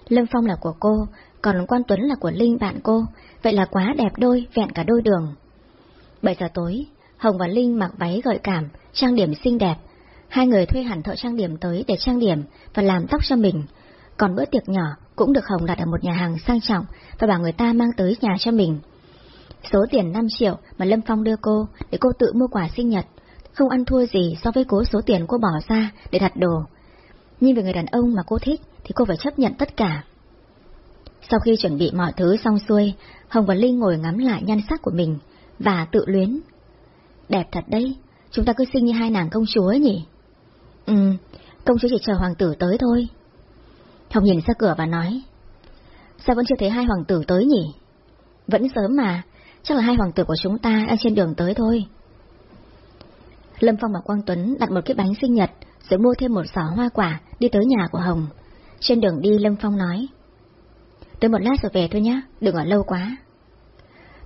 Lâm Phong là của cô, còn Quang Tuấn là của Linh bạn cô, vậy là quá đẹp đôi, vẹn cả đôi đường. 7 giờ tối, Hồng và Linh mặc váy gợi cảm, trang điểm xinh đẹp. Hai người thuê hẳn thợ trang điểm tới để trang điểm và làm tóc cho mình. Còn bữa tiệc nhỏ, cũng được Hồng đặt ở một nhà hàng sang trọng và bảo người ta mang tới nhà cho mình. Số tiền 5 triệu mà Lâm Phong đưa cô để cô tự mua quà sinh nhật, không ăn thua gì so với cố số tiền cô bỏ ra để đặt đồ. Nhưng về người đàn ông mà cô thích thì cô phải chấp nhận tất cả. Sau khi chuẩn bị mọi thứ xong xuôi, Hồng và Linh ngồi ngắm lại nhan sắc của mình và tự luyến. Đẹp thật đấy, chúng ta cứ sinh như hai nàng công chúa nhỉ? Ừ, công chúa chỉ chờ hoàng tử tới thôi. Hồng nhìn ra cửa và nói, sao vẫn chưa thấy hai hoàng tử tới nhỉ? Vẫn sớm mà, chắc là hai hoàng tử của chúng ta đang trên đường tới thôi. Lâm Phong và Quang Tuấn đặt một cái bánh sinh nhật, rồi mua thêm một giỏ hoa quả đi tới nhà của Hồng. Trên đường đi Lâm Phong nói, Tới một lát rồi về thôi nhá, đừng ở lâu quá.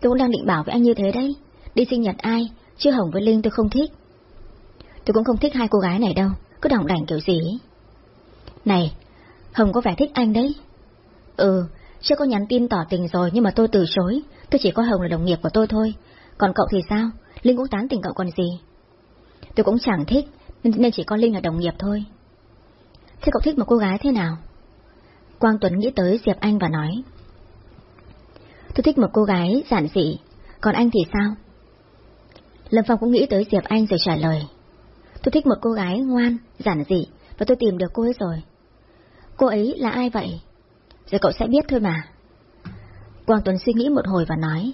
Tôi cũng đang định bảo với anh như thế đấy, đi sinh nhật ai, chứ Hồng với Linh tôi không thích. Tôi cũng không thích hai cô gái này đâu, cứ đồng đành kiểu gì. Này, Hồng có vẻ thích anh đấy. Ừ, chưa có nhắn tin tỏ tình rồi nhưng mà tôi từ chối, tôi chỉ có Hồng là đồng nghiệp của tôi thôi. Còn cậu thì sao? Linh cũng tán tình cậu còn gì? Tôi cũng chẳng thích, nên chỉ có Linh là đồng nghiệp thôi. Thế cậu thích một cô gái thế nào? Quang Tuấn nghĩ tới Diệp Anh và nói. Tôi thích một cô gái giản dị, còn anh thì sao? Lâm Phong cũng nghĩ tới Diệp Anh rồi trả lời. Tôi thích một cô gái ngoan, giản dị, và tôi tìm được cô ấy rồi. Cô ấy là ai vậy? Rồi cậu sẽ biết thôi mà. Quang Tuấn suy nghĩ một hồi và nói.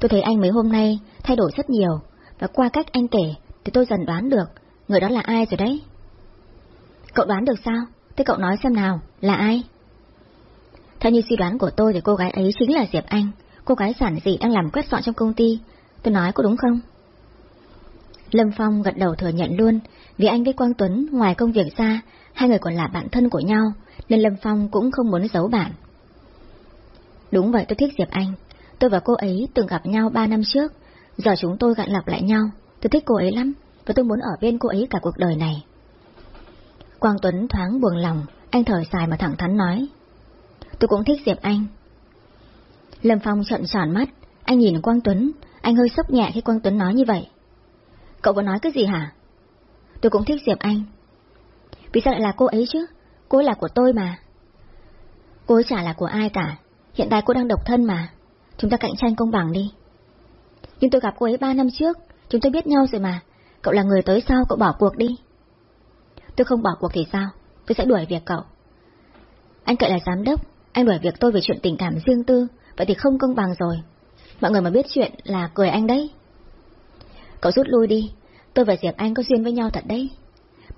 Tôi thấy anh mấy hôm nay thay đổi rất nhiều, và qua cách anh kể thì tôi dần đoán được người đó là ai rồi đấy. Cậu đoán được sao? Thế cậu nói xem nào, là ai? Theo như suy đoán của tôi thì cô gái ấy chính là Diệp Anh, cô gái sản dị đang làm quét dọn trong công ty. Tôi nói có đúng không? Lâm Phong gật đầu thừa nhận luôn, vì anh với Quang Tuấn ngoài công việc ra, hai người còn là bạn thân của nhau, nên Lâm Phong cũng không muốn giấu bạn. Đúng vậy tôi thích Diệp Anh, tôi và cô ấy từng gặp nhau ba năm trước, giờ chúng tôi gặn lọc lại nhau, tôi thích cô ấy lắm, và tôi muốn ở bên cô ấy cả cuộc đời này. Quang Tuấn thoáng buồn lòng, anh thở dài mà thẳng thắn nói. Tôi cũng thích Diệp Anh. Lâm Phong trợn tròn mắt, anh nhìn Quang Tuấn, anh hơi sốc nhẹ khi Quang Tuấn nói như vậy. Cậu vừa nói cái gì hả? Tôi cũng thích Diệp Anh. Vì sao lại là cô ấy chứ? Cô ấy là của tôi mà. Cô ấy chả là của ai cả. Hiện tại cô đang độc thân mà. Chúng ta cạnh tranh công bằng đi. Nhưng tôi gặp cô ấy ba năm trước, chúng tôi biết nhau rồi mà. Cậu là người tới sau, cậu bỏ cuộc đi. Tôi không bỏ cuộc thì sao? Tôi sẽ đuổi việc cậu. Anh cậy là giám đốc, anh đuổi việc tôi về chuyện tình cảm riêng tư, vậy thì không công bằng rồi. Mọi người mà biết chuyện là cười anh đấy. Cậu rút lui đi, tôi và Diệp Anh có duyên với nhau thật đấy.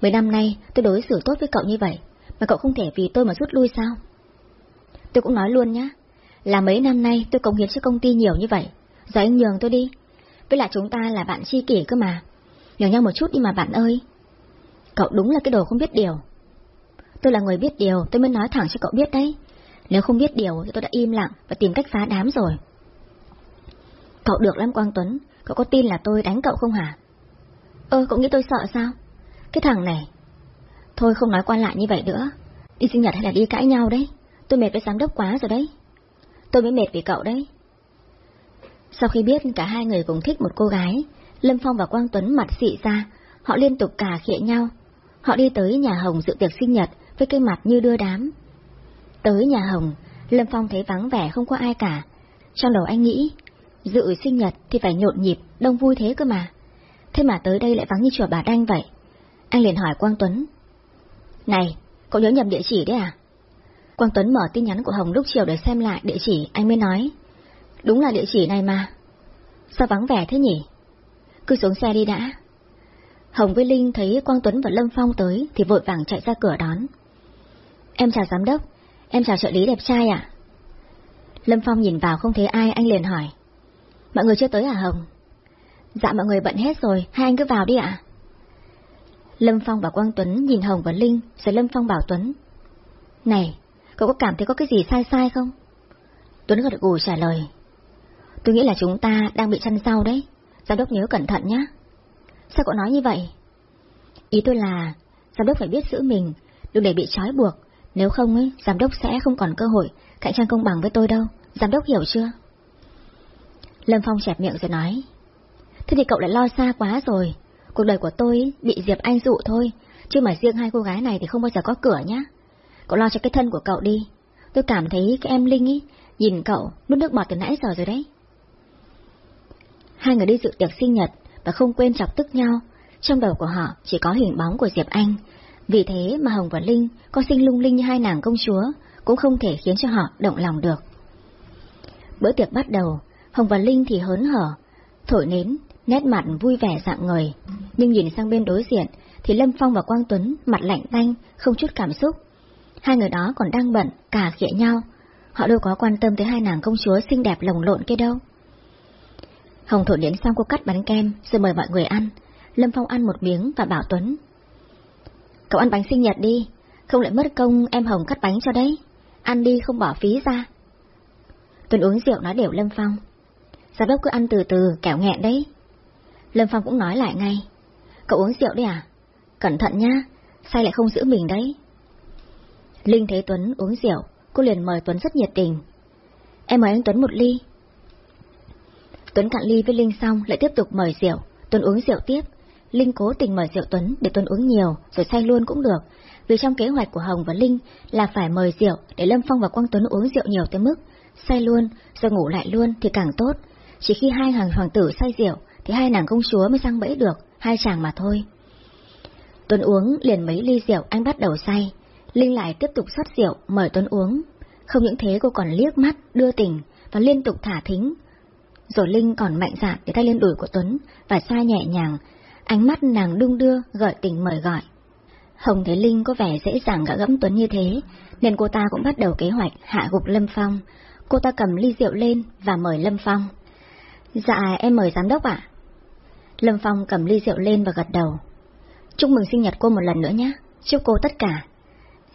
Mấy năm nay tôi đối xử tốt với cậu như vậy, mà cậu không thể vì tôi mà rút lui sao? Tôi cũng nói luôn nhá, là mấy năm nay tôi cống hiến cho công ty nhiều như vậy, giờ anh nhường tôi đi. Với lại chúng ta là bạn chi kỷ cơ mà. Nhường nhau một chút đi mà bạn ơi. Cậu đúng là cái đồ không biết điều. Tôi là người biết điều, tôi mới nói thẳng cho cậu biết đấy. Nếu không biết điều thì tôi đã im lặng và tìm cách phá đám rồi. Cậu được lắm Quang Tuấn, cậu có tin là tôi đánh cậu không hả? Ơ, cậu nghĩ tôi sợ sao? Cái thằng này... Thôi không nói qua lại như vậy nữa. Đi sinh nhật hay là đi cãi nhau đấy. Tôi mệt với giám đốc quá rồi đấy. Tôi mới mệt vì cậu đấy. Sau khi biết cả hai người cùng thích một cô gái, Lâm Phong và Quang Tuấn mặt xị ra, họ liên tục cà khịa nhau. Họ đi tới nhà Hồng dự tiệc sinh nhật với cái mặt như đưa đám. Tới nhà Hồng, Lâm Phong thấy vắng vẻ không có ai cả. Trong đầu anh nghĩ, dự sinh nhật thì phải nhộn nhịp, đông vui thế cơ mà. Thế mà tới đây lại vắng như chùa bà Đanh vậy. Anh liền hỏi Quang Tuấn. Này, cậu nhớ nhầm địa chỉ đấy à? Quang Tuấn mở tin nhắn của Hồng lúc chiều để xem lại địa chỉ, anh mới nói. Đúng là địa chỉ này mà. Sao vắng vẻ thế nhỉ? Cứ xuống xe đi đã. Hồng với Linh thấy Quang Tuấn và Lâm Phong tới thì vội vàng chạy ra cửa đón. Em chào giám đốc, em chào trợ lý đẹp trai ạ. Lâm Phong nhìn vào không thấy ai, anh liền hỏi. Mọi người chưa tới à Hồng? Dạ mọi người bận hết rồi, hai anh cứ vào đi ạ. Lâm Phong và Quang Tuấn nhìn Hồng và Linh, rồi Lâm Phong bảo Tuấn. Này, cậu có cảm thấy có cái gì sai sai không? Tuấn gật gù trả lời. Tôi nghĩ là chúng ta đang bị chăn sau đấy, giám đốc nhớ cẩn thận nhé. Sao cậu nói như vậy? Ý tôi là, giám đốc phải biết giữ mình, đừng để bị trói buộc, nếu không ấy, giám đốc sẽ không còn cơ hội cạnh tranh công bằng với tôi đâu, giám đốc hiểu chưa? Lâm Phong chẹp miệng rồi nói, Thế thì cậu lại lo xa quá rồi, cuộc đời của tôi bị Diệp Anh dụ thôi, chứ mà riêng hai cô gái này thì không bao giờ có cửa nhá. Cậu lo cho cái thân của cậu đi, tôi cảm thấy cái em Linh ý, nhìn cậu nuốt nước bọt từ nãy giờ rồi đấy. Hai người đi dự tiệc sinh nhật và không quên chọc tức nhau, trong đầu của họ chỉ có hình bóng của Diệp Anh. Vì thế mà Hồng và Linh có sinh lung linh như hai nàng công chúa, cũng không thể khiến cho họ động lòng được. Bữa tiệc bắt đầu, Hồng và Linh thì hớn hở, thổi nến, nét mặt vui vẻ dạng người, nhưng nhìn sang bên đối diện thì Lâm Phong và Quang Tuấn mặt lạnh tanh, không chút cảm xúc. Hai người đó còn đang bận, cả khịa nhau, họ đâu có quan tâm tới hai nàng công chúa xinh đẹp lồng lộn kia đâu. Hồng thổi nến xong cô cắt bánh kem, rồi mời mọi người ăn. Lâm Phong ăn một miếng và bảo Tuấn. Cậu ăn bánh sinh nhật đi, không lại mất công em Hồng cắt bánh cho đấy. Ăn đi không bỏ phí ra. Tuấn uống rượu nói đều Lâm Phong. Giám đốc cứ ăn từ từ, kẻo nghẹn đấy. Lâm Phong cũng nói lại ngay. Cậu uống rượu đấy à? Cẩn thận nhá, say lại không giữ mình đấy. Linh thấy Tuấn uống rượu, cô liền mời Tuấn rất nhiệt tình. Em mời anh Tuấn một ly. Tuấn cạn ly với Linh xong lại tiếp tục mời rượu, Tuấn uống rượu tiếp. Linh cố tình mời rượu Tuấn để Tuấn uống nhiều, rồi say luôn cũng được, vì trong kế hoạch của Hồng và Linh là phải mời rượu để Lâm Phong và Quang Tuấn uống rượu nhiều tới mức say luôn, rồi ngủ lại luôn thì càng tốt. Chỉ khi hai hàng hoàng tử say rượu thì hai nàng công chúa mới sang bẫy được, hai chàng mà thôi. Tuấn uống liền mấy ly rượu anh bắt đầu say, Linh lại tiếp tục rót rượu mời Tuấn uống. Không những thế cô còn liếc mắt, đưa tình và liên tục thả thính. Rồi Linh còn mạnh dạn để tay lên đùi của Tuấn và xoa nhẹ nhàng, ánh mắt nàng đung đưa gợi tình mời gọi. Hồng thấy Linh có vẻ dễ dàng gã gẫm Tuấn như thế, nên cô ta cũng bắt đầu kế hoạch hạ gục Lâm Phong. Cô ta cầm ly rượu lên và mời Lâm Phong. Dạ, em mời giám đốc ạ. Lâm Phong cầm ly rượu lên và gật đầu. Chúc mừng sinh nhật cô một lần nữa nhé, chúc cô tất cả.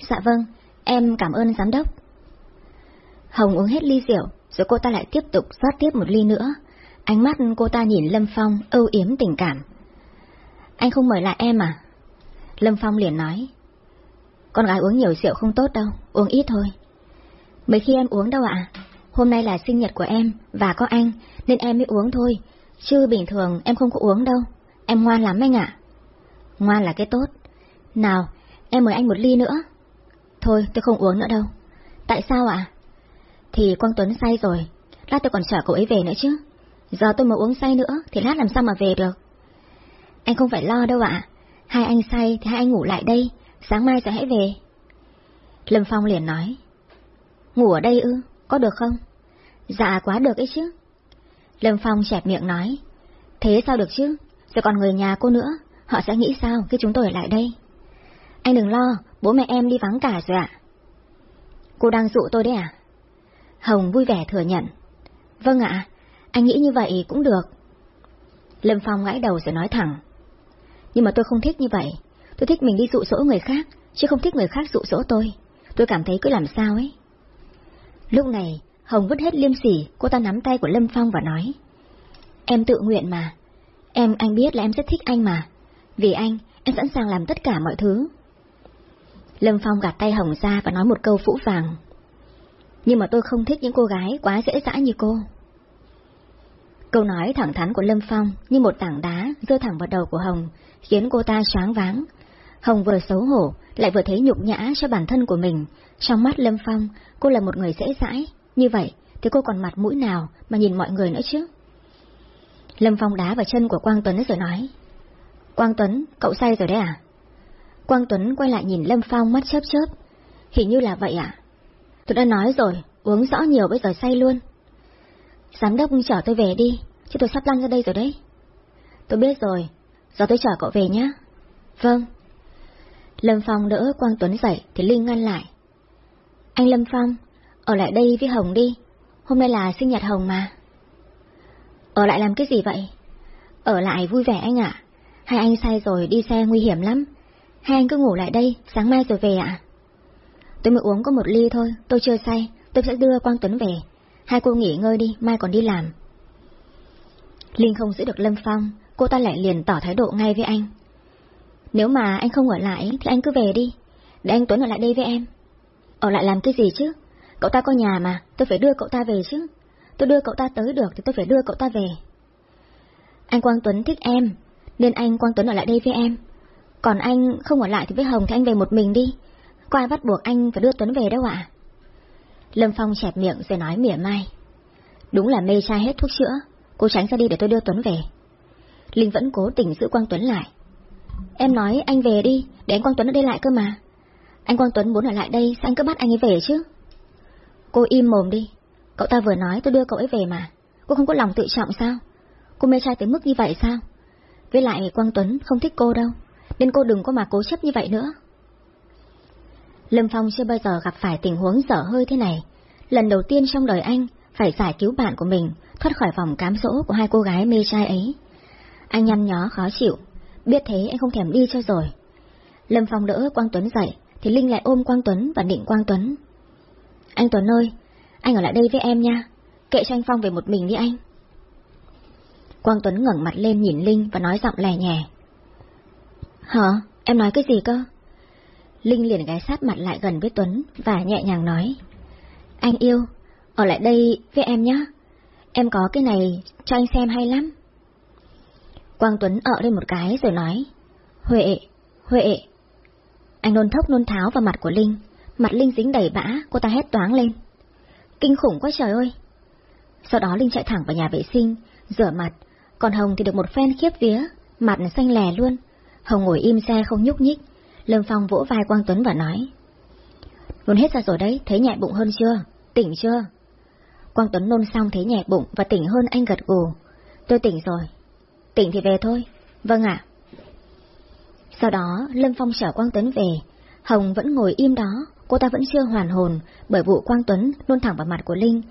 Dạ vâng, em cảm ơn giám đốc. Hồng uống hết ly rượu, rồi cô ta lại tiếp tục rót tiếp một ly nữa. Ánh mắt cô ta nhìn Lâm Phong âu yếm tình cảm. Anh không mời lại em à? Lâm Phong liền nói. Con gái uống nhiều rượu không tốt đâu, uống ít thôi. Mấy khi em uống đâu ạ? Hôm nay là sinh nhật của em và có anh, nên em mới uống thôi. Chứ bình thường em không có uống đâu. Em ngoan lắm anh ạ. Ngoan là cái tốt. Nào, em mời anh một ly nữa. Thôi, tôi không uống nữa đâu. Tại sao ạ? Thì Quang Tuấn say rồi. Lát tôi còn chở cậu ấy về nữa chứ. Giờ tôi mà uống say nữa, thì lát làm sao mà về được. Anh không phải lo đâu ạ. Hai anh say thì hai anh ngủ lại đây, sáng mai sẽ hãy về. Lâm Phong liền nói. Ngủ ở đây ư, có được không? Dạ quá được ấy chứ. Lâm Phong chẹp miệng nói. Thế sao được chứ? Rồi còn người nhà cô nữa, họ sẽ nghĩ sao khi chúng tôi ở lại đây? Anh đừng lo, bố mẹ em đi vắng cả rồi ạ. Cô đang dụ tôi đấy à? Hồng vui vẻ thừa nhận. Vâng ạ, anh nghĩ như vậy cũng được. Lâm Phong gãi đầu rồi nói thẳng. Nhưng mà tôi không thích như vậy. Tôi thích mình đi dụ dỗ người khác, chứ không thích người khác dụ dỗ tôi. Tôi cảm thấy cứ làm sao ấy. Lúc này, Hồng vứt hết liêm sỉ, cô ta nắm tay của Lâm Phong và nói. Em tự nguyện mà. Em, anh biết là em rất thích anh mà. Vì anh, em sẵn sàng làm tất cả mọi thứ. Lâm Phong gạt tay Hồng ra và nói một câu phũ vàng. Nhưng mà tôi không thích những cô gái quá dễ dãi như cô. Câu nói thẳng thắn của Lâm Phong như một tảng đá rơi thẳng vào đầu của Hồng, khiến cô ta choáng váng. Hồng vừa xấu hổ, lại vừa thấy nhục nhã cho bản thân của mình. Trong mắt Lâm Phong, cô là một người dễ dãi. Như vậy, thì cô còn mặt mũi nào mà nhìn mọi người nữa chứ? Lâm Phong đá vào chân của Quang Tuấn rồi nói. Quang Tuấn, cậu say rồi đấy à? Quang Tuấn quay lại nhìn Lâm Phong mắt chớp chớp. Hình như là vậy ạ. À? Tôi đã nói rồi, uống rõ nhiều bây giờ say luôn. Giám đốc chở tôi về đi, chứ tôi sắp lăn ra đây rồi đấy. Tôi biết rồi, giờ tôi chở cậu về nhé. Vâng. Lâm Phong đỡ Quang Tuấn dậy thì Linh ngăn lại. Anh Lâm Phong, ở lại đây với Hồng đi, hôm nay là sinh nhật Hồng mà. Ở lại làm cái gì vậy? Ở lại vui vẻ anh ạ. Hai anh say rồi đi xe nguy hiểm lắm. Hai anh cứ ngủ lại đây, sáng mai rồi về ạ. Tôi mới uống có một ly thôi, tôi chưa say, tôi sẽ đưa Quang Tuấn về. Hai cô nghỉ ngơi đi, mai còn đi làm. Linh không giữ được Lâm Phong, cô ta lại liền tỏ thái độ ngay với anh. Nếu mà anh không ở lại thì anh cứ về đi, để anh Tuấn ở lại đây với em. Ở lại làm cái gì chứ? Cậu ta có nhà mà, tôi phải đưa cậu ta về chứ. Tôi đưa cậu ta tới được thì tôi phải đưa cậu ta về. Anh Quang Tuấn thích em, nên anh Quang Tuấn ở lại đây với em. Còn anh không ở lại thì với Hồng thì anh về một mình đi. Có ai bắt buộc anh phải đưa Tuấn về đâu ạ? Lâm Phong chẹp miệng rồi nói mỉa mai. Đúng là mê trai hết thuốc chữa, cô tránh ra đi để tôi đưa Tuấn về. Linh vẫn cố tình giữ Quang Tuấn lại. Em nói anh về đi, để anh Quang Tuấn ở đây lại cơ mà. Anh Quang Tuấn muốn ở lại đây, sao anh cứ bắt anh ấy về chứ? Cô im mồm đi, cậu ta vừa nói tôi đưa cậu ấy về mà. Cô không có lòng tự trọng sao? Cô mê trai tới mức như vậy sao? Với lại Quang Tuấn không thích cô đâu, nên cô đừng có mà cố chấp như vậy nữa. Lâm Phong chưa bao giờ gặp phải tình huống dở hơi thế này. Lần đầu tiên trong đời anh phải giải cứu bạn của mình thoát khỏi vòng cám dỗ của hai cô gái mê trai ấy. Anh nhăn nhó khó chịu, biết thế anh không thèm đi cho rồi. Lâm Phong đỡ Quang Tuấn dậy, thì Linh lại ôm Quang Tuấn và định Quang Tuấn. Anh Tuấn ơi, anh ở lại đây với em nha, kệ cho anh Phong về một mình đi anh. Quang Tuấn ngẩng mặt lên nhìn Linh và nói giọng lè nhẹ. Hả? Em nói cái gì cơ? Linh liền ghé sát mặt lại gần với Tuấn và nhẹ nhàng nói. Anh yêu, ở lại đây với em nhé. Em có cái này cho anh xem hay lắm. Quang Tuấn ợ lên một cái rồi nói. Huệ, Huệ. Anh nôn thốc nôn tháo vào mặt của Linh. Mặt Linh dính đầy bã, cô ta hét toáng lên. Kinh khủng quá trời ơi! Sau đó Linh chạy thẳng vào nhà vệ sinh, rửa mặt, còn Hồng thì được một phen khiếp vía, mặt xanh lè luôn. Hồng ngồi im xe không nhúc nhích, Lâm Phong vỗ vai Quang Tuấn và nói. Nôn hết ra rồi đấy, thấy nhẹ bụng hơn chưa? Tỉnh chưa? Quang Tuấn nôn xong thấy nhẹ bụng và tỉnh hơn anh gật gù. Tôi tỉnh rồi. Tỉnh thì về thôi. Vâng ạ. Sau đó, Lâm Phong chở Quang Tuấn về. Hồng vẫn ngồi im đó, cô ta vẫn chưa hoàn hồn bởi vụ Quang Tuấn nôn thẳng vào mặt của Linh.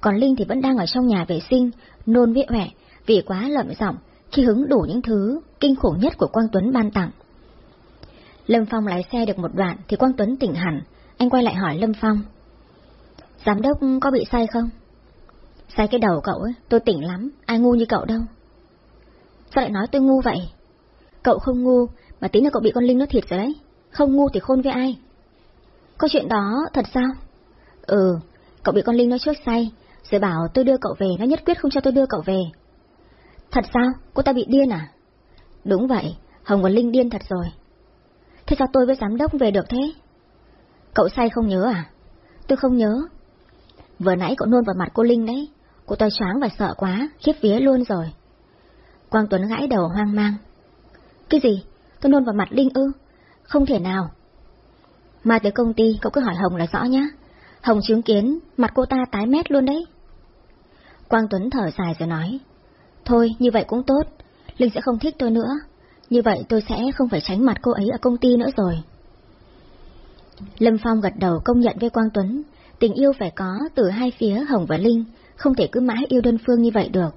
Còn Linh thì vẫn đang ở trong nhà vệ sinh, nôn vĩ hoẹ vì quá lợm giọng khi hứng đủ những thứ kinh khủng nhất của Quang Tuấn ban tặng. Lâm Phong lái xe được một đoạn thì Quang Tuấn tỉnh hẳn, anh quay lại hỏi Lâm Phong. Giám đốc có bị say không? Say cái đầu cậu ấy, tôi tỉnh lắm, ai ngu như cậu đâu. Sao lại nói tôi ngu vậy? Cậu không ngu, mà tính là cậu bị con Linh nó thiệt rồi đấy. Không ngu thì khôn với ai? Có chuyện đó thật sao? Ừ, cậu bị con Linh nó trước say, rồi bảo tôi đưa cậu về, nó nhất quyết không cho tôi đưa cậu về. Thật sao? Cô ta bị điên à? Đúng vậy, Hồng và Linh điên thật rồi. Thế sao tôi với giám đốc về được thế? Cậu say không nhớ à? Tôi không nhớ. Vừa nãy cậu nôn vào mặt cô Linh đấy, cô ta choáng và sợ quá, khiếp vía luôn rồi. Quang Tuấn gãi đầu hoang mang. Cái gì? Tôi nôn vào mặt Linh ư? Không thể nào. Mai tới công ty, cậu cứ hỏi Hồng là rõ nhá. Hồng chứng kiến, mặt cô ta tái mét luôn đấy. Quang Tuấn thở dài rồi nói. Thôi, như vậy cũng tốt. Linh sẽ không thích tôi nữa. Như vậy tôi sẽ không phải tránh mặt cô ấy ở công ty nữa rồi. Lâm Phong gật đầu công nhận với Quang Tuấn, tình yêu phải có từ hai phía Hồng và Linh, không thể cứ mãi yêu đơn phương như vậy được.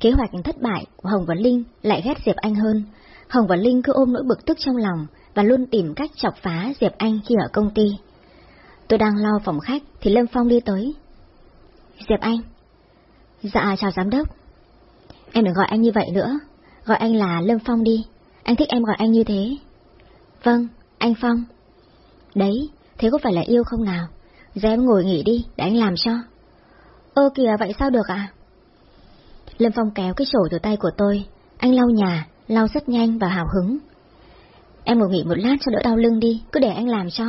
Kế hoạch thất bại của Hồng và Linh lại ghét Diệp Anh hơn, Hồng và Linh cứ ôm nỗi bực tức trong lòng và luôn tìm cách chọc phá Diệp Anh khi ở công ty. Tôi đang lo phòng khách thì Lâm Phong đi tới. Diệp Anh. Dạ chào giám đốc. Em đừng gọi anh như vậy nữa, gọi anh là Lâm Phong đi, anh thích em gọi anh như thế. Vâng, anh Phong. Đấy, thế có phải là yêu không nào? Giờ em ngồi nghỉ đi, để anh làm cho. Ơ kìa, vậy sao được ạ? Lâm Phong kéo cái chổi từ tay của tôi, anh lau nhà, lau rất nhanh và hào hứng. Em ngồi nghỉ một lát cho đỡ đau lưng đi, cứ để anh làm cho.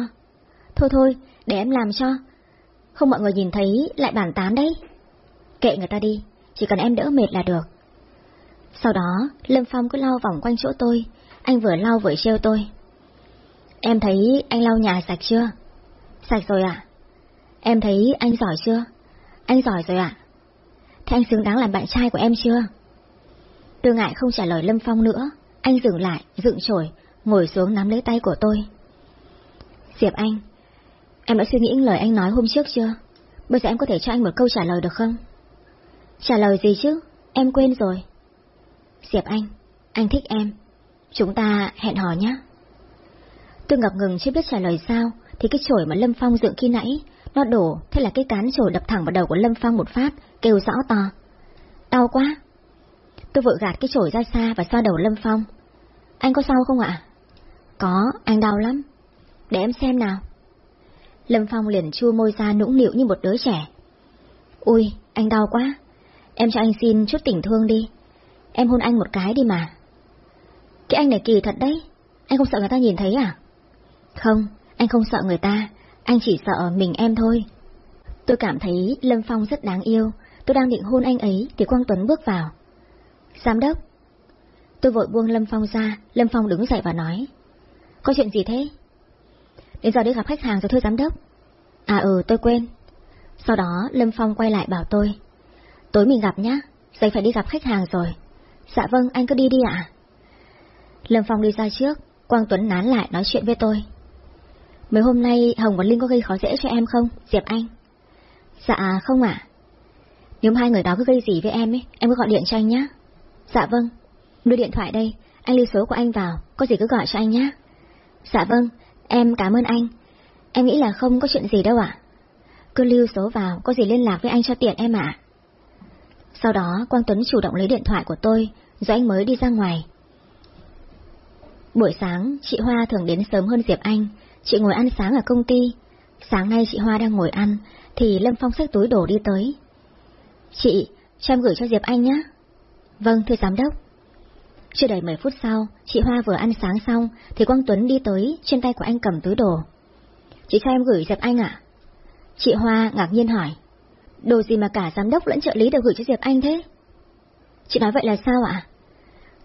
Thôi thôi, để em làm cho. Không mọi người nhìn thấy lại bản tán đấy. Kệ người ta đi, chỉ cần em đỡ mệt là được. Sau đó, Lâm Phong cứ lau vòng quanh chỗ tôi, anh vừa lau vừa treo tôi. Em thấy anh lau nhà sạch chưa? Sạch rồi ạ. Em thấy anh giỏi chưa? Anh giỏi rồi ạ. Thế anh xứng đáng làm bạn trai của em chưa? Tư ngại không trả lời Lâm Phong nữa, anh dừng lại, dựng chổi, ngồi xuống nắm lấy tay của tôi. Diệp Anh, em đã suy nghĩ lời anh nói hôm trước chưa? Bây giờ em có thể cho anh một câu trả lời được không? Trả lời gì chứ? Em quên rồi. Diệp Anh, anh thích em. Chúng ta hẹn hò nhé. Tôi ngập ngừng chưa biết trả lời sao, thì cái chổi mà Lâm Phong dựng khi nãy, nó đổ, thế là cái cán chổi đập thẳng vào đầu của Lâm Phong một phát, kêu rõ to. Đau quá. Tôi vội gạt cái chổi ra xa và xoa đầu Lâm Phong. Anh có sao không ạ? Có, anh đau lắm. Để em xem nào. Lâm Phong liền chua môi ra nũng nịu như một đứa trẻ. Ui, anh đau quá. Em cho anh xin chút tình thương đi. Em hôn anh một cái đi mà. Cái anh này kỳ thật đấy. Anh không sợ người ta nhìn thấy à? Không, anh không sợ người ta. Anh chỉ sợ mình em thôi. Tôi cảm thấy Lâm Phong rất đáng yêu, tôi đang định hôn anh ấy thì Quang Tuấn bước vào. Giám đốc. Tôi vội buông Lâm Phong ra, Lâm Phong đứng dậy và nói. Có chuyện gì thế? Đến giờ đi gặp khách hàng rồi thưa giám đốc. À ừ, tôi quên. Sau đó Lâm Phong quay lại bảo tôi. Tối mình gặp nhá, giấy phải đi gặp khách hàng rồi. Dạ vâng, anh cứ đi đi ạ. Lâm Phong đi ra trước, Quang Tuấn nán lại nói chuyện với tôi. Mấy hôm nay Hồng và Linh có gây khó dễ cho em không, Diệp Anh? Dạ không ạ. Nếu hai người đó cứ gây gì với em ấy, em cứ gọi điện cho anh nhé. Dạ vâng. Đưa điện thoại đây, anh lưu số của anh vào, có gì cứ gọi cho anh nhé. Dạ vâng, em cảm ơn anh. Em nghĩ là không có chuyện gì đâu ạ. Cứ lưu số vào, có gì liên lạc với anh cho tiện em ạ. Sau đó Quang Tuấn chủ động lấy điện thoại của tôi, rồi anh mới đi ra ngoài. Buổi sáng, chị Hoa thường đến sớm hơn Diệp Anh, chị ngồi ăn sáng ở công ty. Sáng nay chị Hoa đang ngồi ăn, thì Lâm Phong xách túi đồ đi tới. Chị, cho em gửi cho Diệp Anh nhé. Vâng, thưa giám đốc. Chưa đầy 10 phút sau, chị Hoa vừa ăn sáng xong, thì Quang Tuấn đi tới, trên tay của anh cầm túi đồ. Chị cho em gửi Diệp Anh ạ. Chị Hoa ngạc nhiên hỏi. Đồ gì mà cả giám đốc lẫn trợ lý đều gửi cho Diệp Anh thế? Chị nói vậy là sao ạ?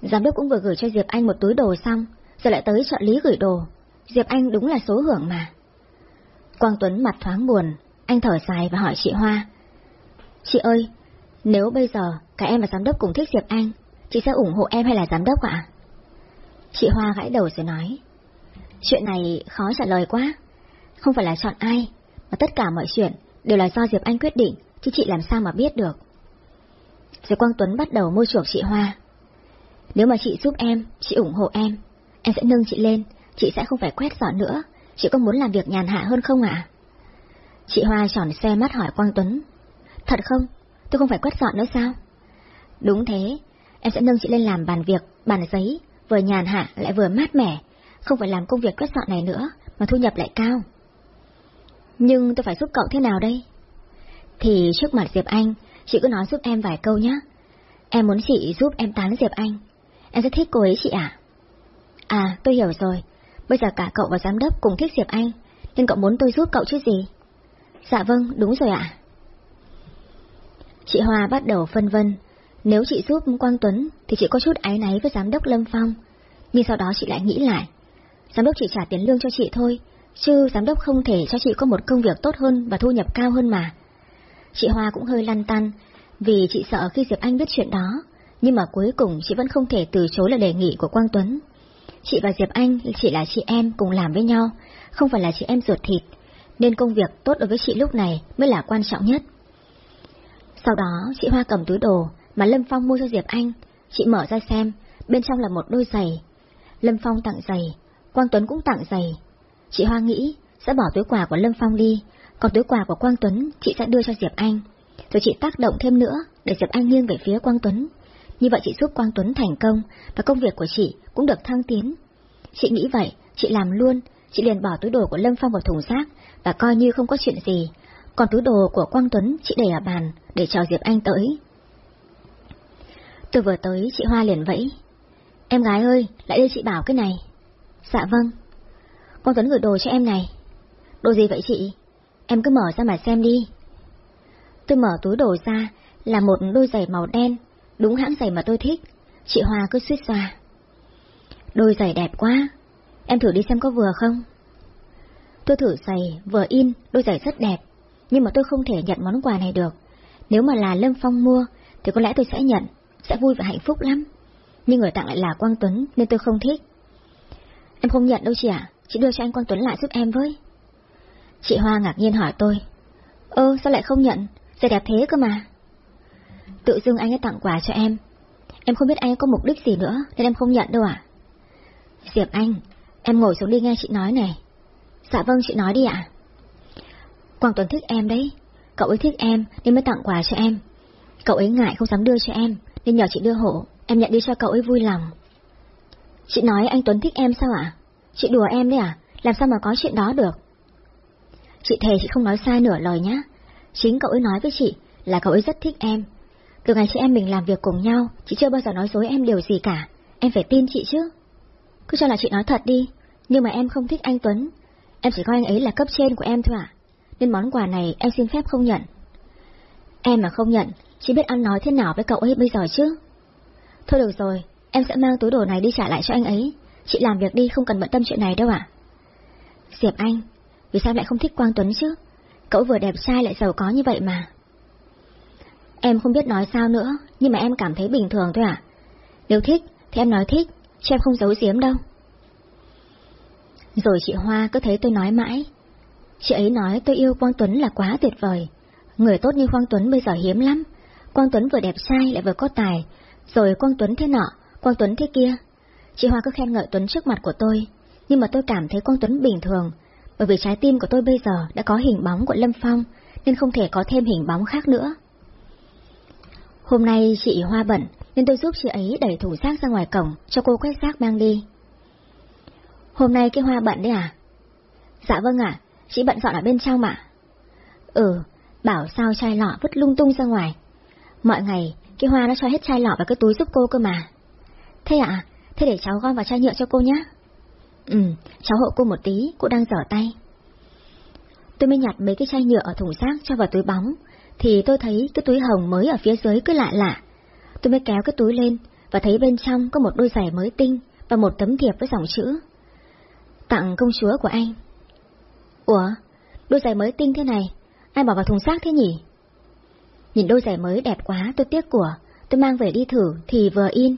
Giám đốc cũng vừa gửi cho Diệp Anh một túi đồ xong, giờ lại tới trợ lý gửi đồ. Diệp Anh đúng là số hưởng mà. Quang Tuấn mặt thoáng buồn, anh thở dài và hỏi chị Hoa. Chị ơi, nếu bây giờ cả em và giám đốc cùng thích Diệp Anh, chị sẽ ủng hộ em hay là giám đốc ạ? Chị Hoa gãi đầu rồi nói. Chuyện này khó trả lời quá. Không phải là chọn ai, mà tất cả mọi chuyện đều là do Diệp Anh quyết định, chứ chị làm sao mà biết được. Diệp Quang Tuấn bắt đầu mua chuộc chị Hoa. Nếu mà chị giúp em, chị ủng hộ em, em sẽ nâng chị lên, chị sẽ không phải quét dọn nữa, chị có muốn làm việc nhàn hạ hơn không ạ? Chị Hoa tròn xe mắt hỏi Quang Tuấn. Thật không? Tôi không phải quét dọn nữa sao? Đúng thế, em sẽ nâng chị lên làm bàn việc, bàn giấy, vừa nhàn hạ lại vừa mát mẻ, không phải làm công việc quét dọn này nữa, mà thu nhập lại cao. Nhưng tôi phải giúp cậu thế nào đây? Thì trước mặt Diệp Anh, chị cứ nói giúp em vài câu nhé. Em muốn chị giúp em tán Diệp Anh. Em rất thích cô ấy chị ạ. À? à, tôi hiểu rồi. Bây giờ cả cậu và giám đốc cùng thích Diệp Anh, nên cậu muốn tôi giúp cậu chứ gì? Dạ vâng, đúng rồi ạ. Chị Hoa bắt đầu phân vân. Nếu chị giúp Quang Tuấn thì chị có chút ái náy với giám đốc Lâm Phong. Nhưng sau đó chị lại nghĩ lại. Giám đốc chỉ trả tiền lương cho chị thôi, chứ giám đốc không thể cho chị có một công việc tốt hơn và thu nhập cao hơn mà. Chị Hoa cũng hơi lăn tăn, vì chị sợ khi Diệp Anh biết chuyện đó, nhưng mà cuối cùng chị vẫn không thể từ chối lời đề nghị của Quang Tuấn. Chị và Diệp Anh chỉ là chị em cùng làm với nhau, không phải là chị em ruột thịt, nên công việc tốt đối với chị lúc này mới là quan trọng nhất. Sau đó, chị Hoa cầm túi đồ mà Lâm Phong mua cho Diệp Anh, chị mở ra xem, bên trong là một đôi giày. Lâm Phong tặng giày, Quang Tuấn cũng tặng giày. Chị Hoa nghĩ sẽ bỏ túi quà của Lâm Phong đi, còn túi quà của Quang Tuấn chị sẽ đưa cho Diệp Anh. Rồi chị tác động thêm nữa để Diệp Anh nghiêng về phía Quang Tuấn. Như vậy chị giúp Quang Tuấn thành công và công việc của chị cũng được thăng tiến. Chị nghĩ vậy, chị làm luôn, chị liền bỏ túi đồ của Lâm Phong vào thùng rác và coi như không có chuyện gì. Còn túi đồ của Quang Tuấn chị để ở bàn để chờ Diệp Anh tới. Tôi vừa tới, chị Hoa liền vẫy. Em gái ơi, lại đây chị bảo cái này. Dạ vâng. Quang Tuấn gửi đồ cho em này. Đồ gì vậy chị? Em cứ mở ra mà xem đi. Tôi mở túi đồ ra, là một đôi giày màu đen, đúng hãng giày mà tôi thích. Chị Hoa cứ suýt xoa. Đôi giày đẹp quá, em thử đi xem có vừa không? Tôi thử giày, vừa in, đôi giày rất đẹp, nhưng mà tôi không thể nhận món quà này được. Nếu mà là Lâm Phong mua, thì có lẽ tôi sẽ nhận, sẽ vui và hạnh phúc lắm. Nhưng người tặng lại là Quang Tuấn, nên tôi không thích. Em không nhận đâu chị ạ, chị đưa cho anh Quang Tuấn lại giúp em với. Chị Hoa ngạc nhiên hỏi tôi. Ơ, sao lại không nhận? Giày đẹp thế cơ mà. Tự dưng anh ấy tặng quà cho em. Em không biết anh ấy có mục đích gì nữa, nên em không nhận đâu ạ. Diệp Anh, em ngồi xuống đi nghe chị nói này. Dạ vâng, chị nói đi ạ. Quang Tuấn thích em đấy. Cậu ấy thích em nên mới tặng quà cho em. Cậu ấy ngại không dám đưa cho em, nên nhờ chị đưa hộ, em nhận đi cho cậu ấy vui lòng. Chị nói anh Tuấn thích em sao ạ? Chị đùa em đấy à? Làm sao mà có chuyện đó được? Chị thề chị không nói sai nửa lời nhá. Chính cậu ấy nói với chị là cậu ấy rất thích em. Từ ngày chị em mình làm việc cùng nhau, chị chưa bao giờ nói dối em điều gì cả. Em phải tin chị chứ. Cứ cho là chị nói thật đi, nhưng mà em không thích anh Tuấn. Em chỉ coi anh ấy là cấp trên của em thôi ạ. nên món quà này em xin phép không nhận. Em mà không nhận, chị biết ăn nói thế nào với cậu ấy bây giờ chứ? Thôi được rồi, em sẽ mang túi đồ này đi trả lại cho anh ấy. Chị làm việc đi không cần bận tâm chuyện này đâu ạ. Diệp Anh, vì sao lại không thích Quang Tuấn chứ? Cậu vừa đẹp trai lại giàu có như vậy mà. Em không biết nói sao nữa, nhưng mà em cảm thấy bình thường thôi ạ. Nếu thích, thì em nói thích, chứ em không giấu giếm đâu. Rồi chị Hoa cứ thấy tôi nói mãi. Chị ấy nói tôi yêu Quang Tuấn là quá tuyệt vời. Người tốt như Quang Tuấn bây giờ hiếm lắm. Quang Tuấn vừa đẹp trai lại vừa có tài, rồi Quang Tuấn thế nọ, Quang Tuấn thế kia. Chị Hoa cứ khen ngợi Tuấn trước mặt của tôi, nhưng mà tôi cảm thấy Quang Tuấn bình thường, bởi vì trái tim của tôi bây giờ đã có hình bóng của Lâm Phong, nên không thể có thêm hình bóng khác nữa. Hôm nay chị Hoa bận, nên tôi giúp chị ấy đẩy thùng rác ra ngoài cổng cho cô quét rác mang đi. Hôm nay cái Hoa bận đấy à? Dạ vâng ạ, chị bận dọn ở bên trong ạ. Ừ, bảo sao chai lọ vứt lung tung ra ngoài. Mọi ngày, cái Hoa nó cho hết chai lọ vào cái túi giúp cô cơ mà. Thế ạ, thế để cháu gom vào chai nhựa cho cô nhé. Ừ, cháu hộ cô một tí, cô đang dở tay. Tôi mới nhặt mấy cái chai nhựa ở thùng rác cho vào túi bóng, thì tôi thấy cái túi hồng mới ở phía dưới cứ lạ lạ. Tôi mới kéo cái túi lên và thấy bên trong có một đôi giày mới tinh và một tấm thiệp với dòng chữ. Tặng công chúa của anh. Ủa, đôi giày mới tinh thế này, ai bỏ vào thùng rác thế nhỉ? Nhìn đôi giày mới đẹp quá, tôi tiếc của, tôi mang về đi thử thì vừa in.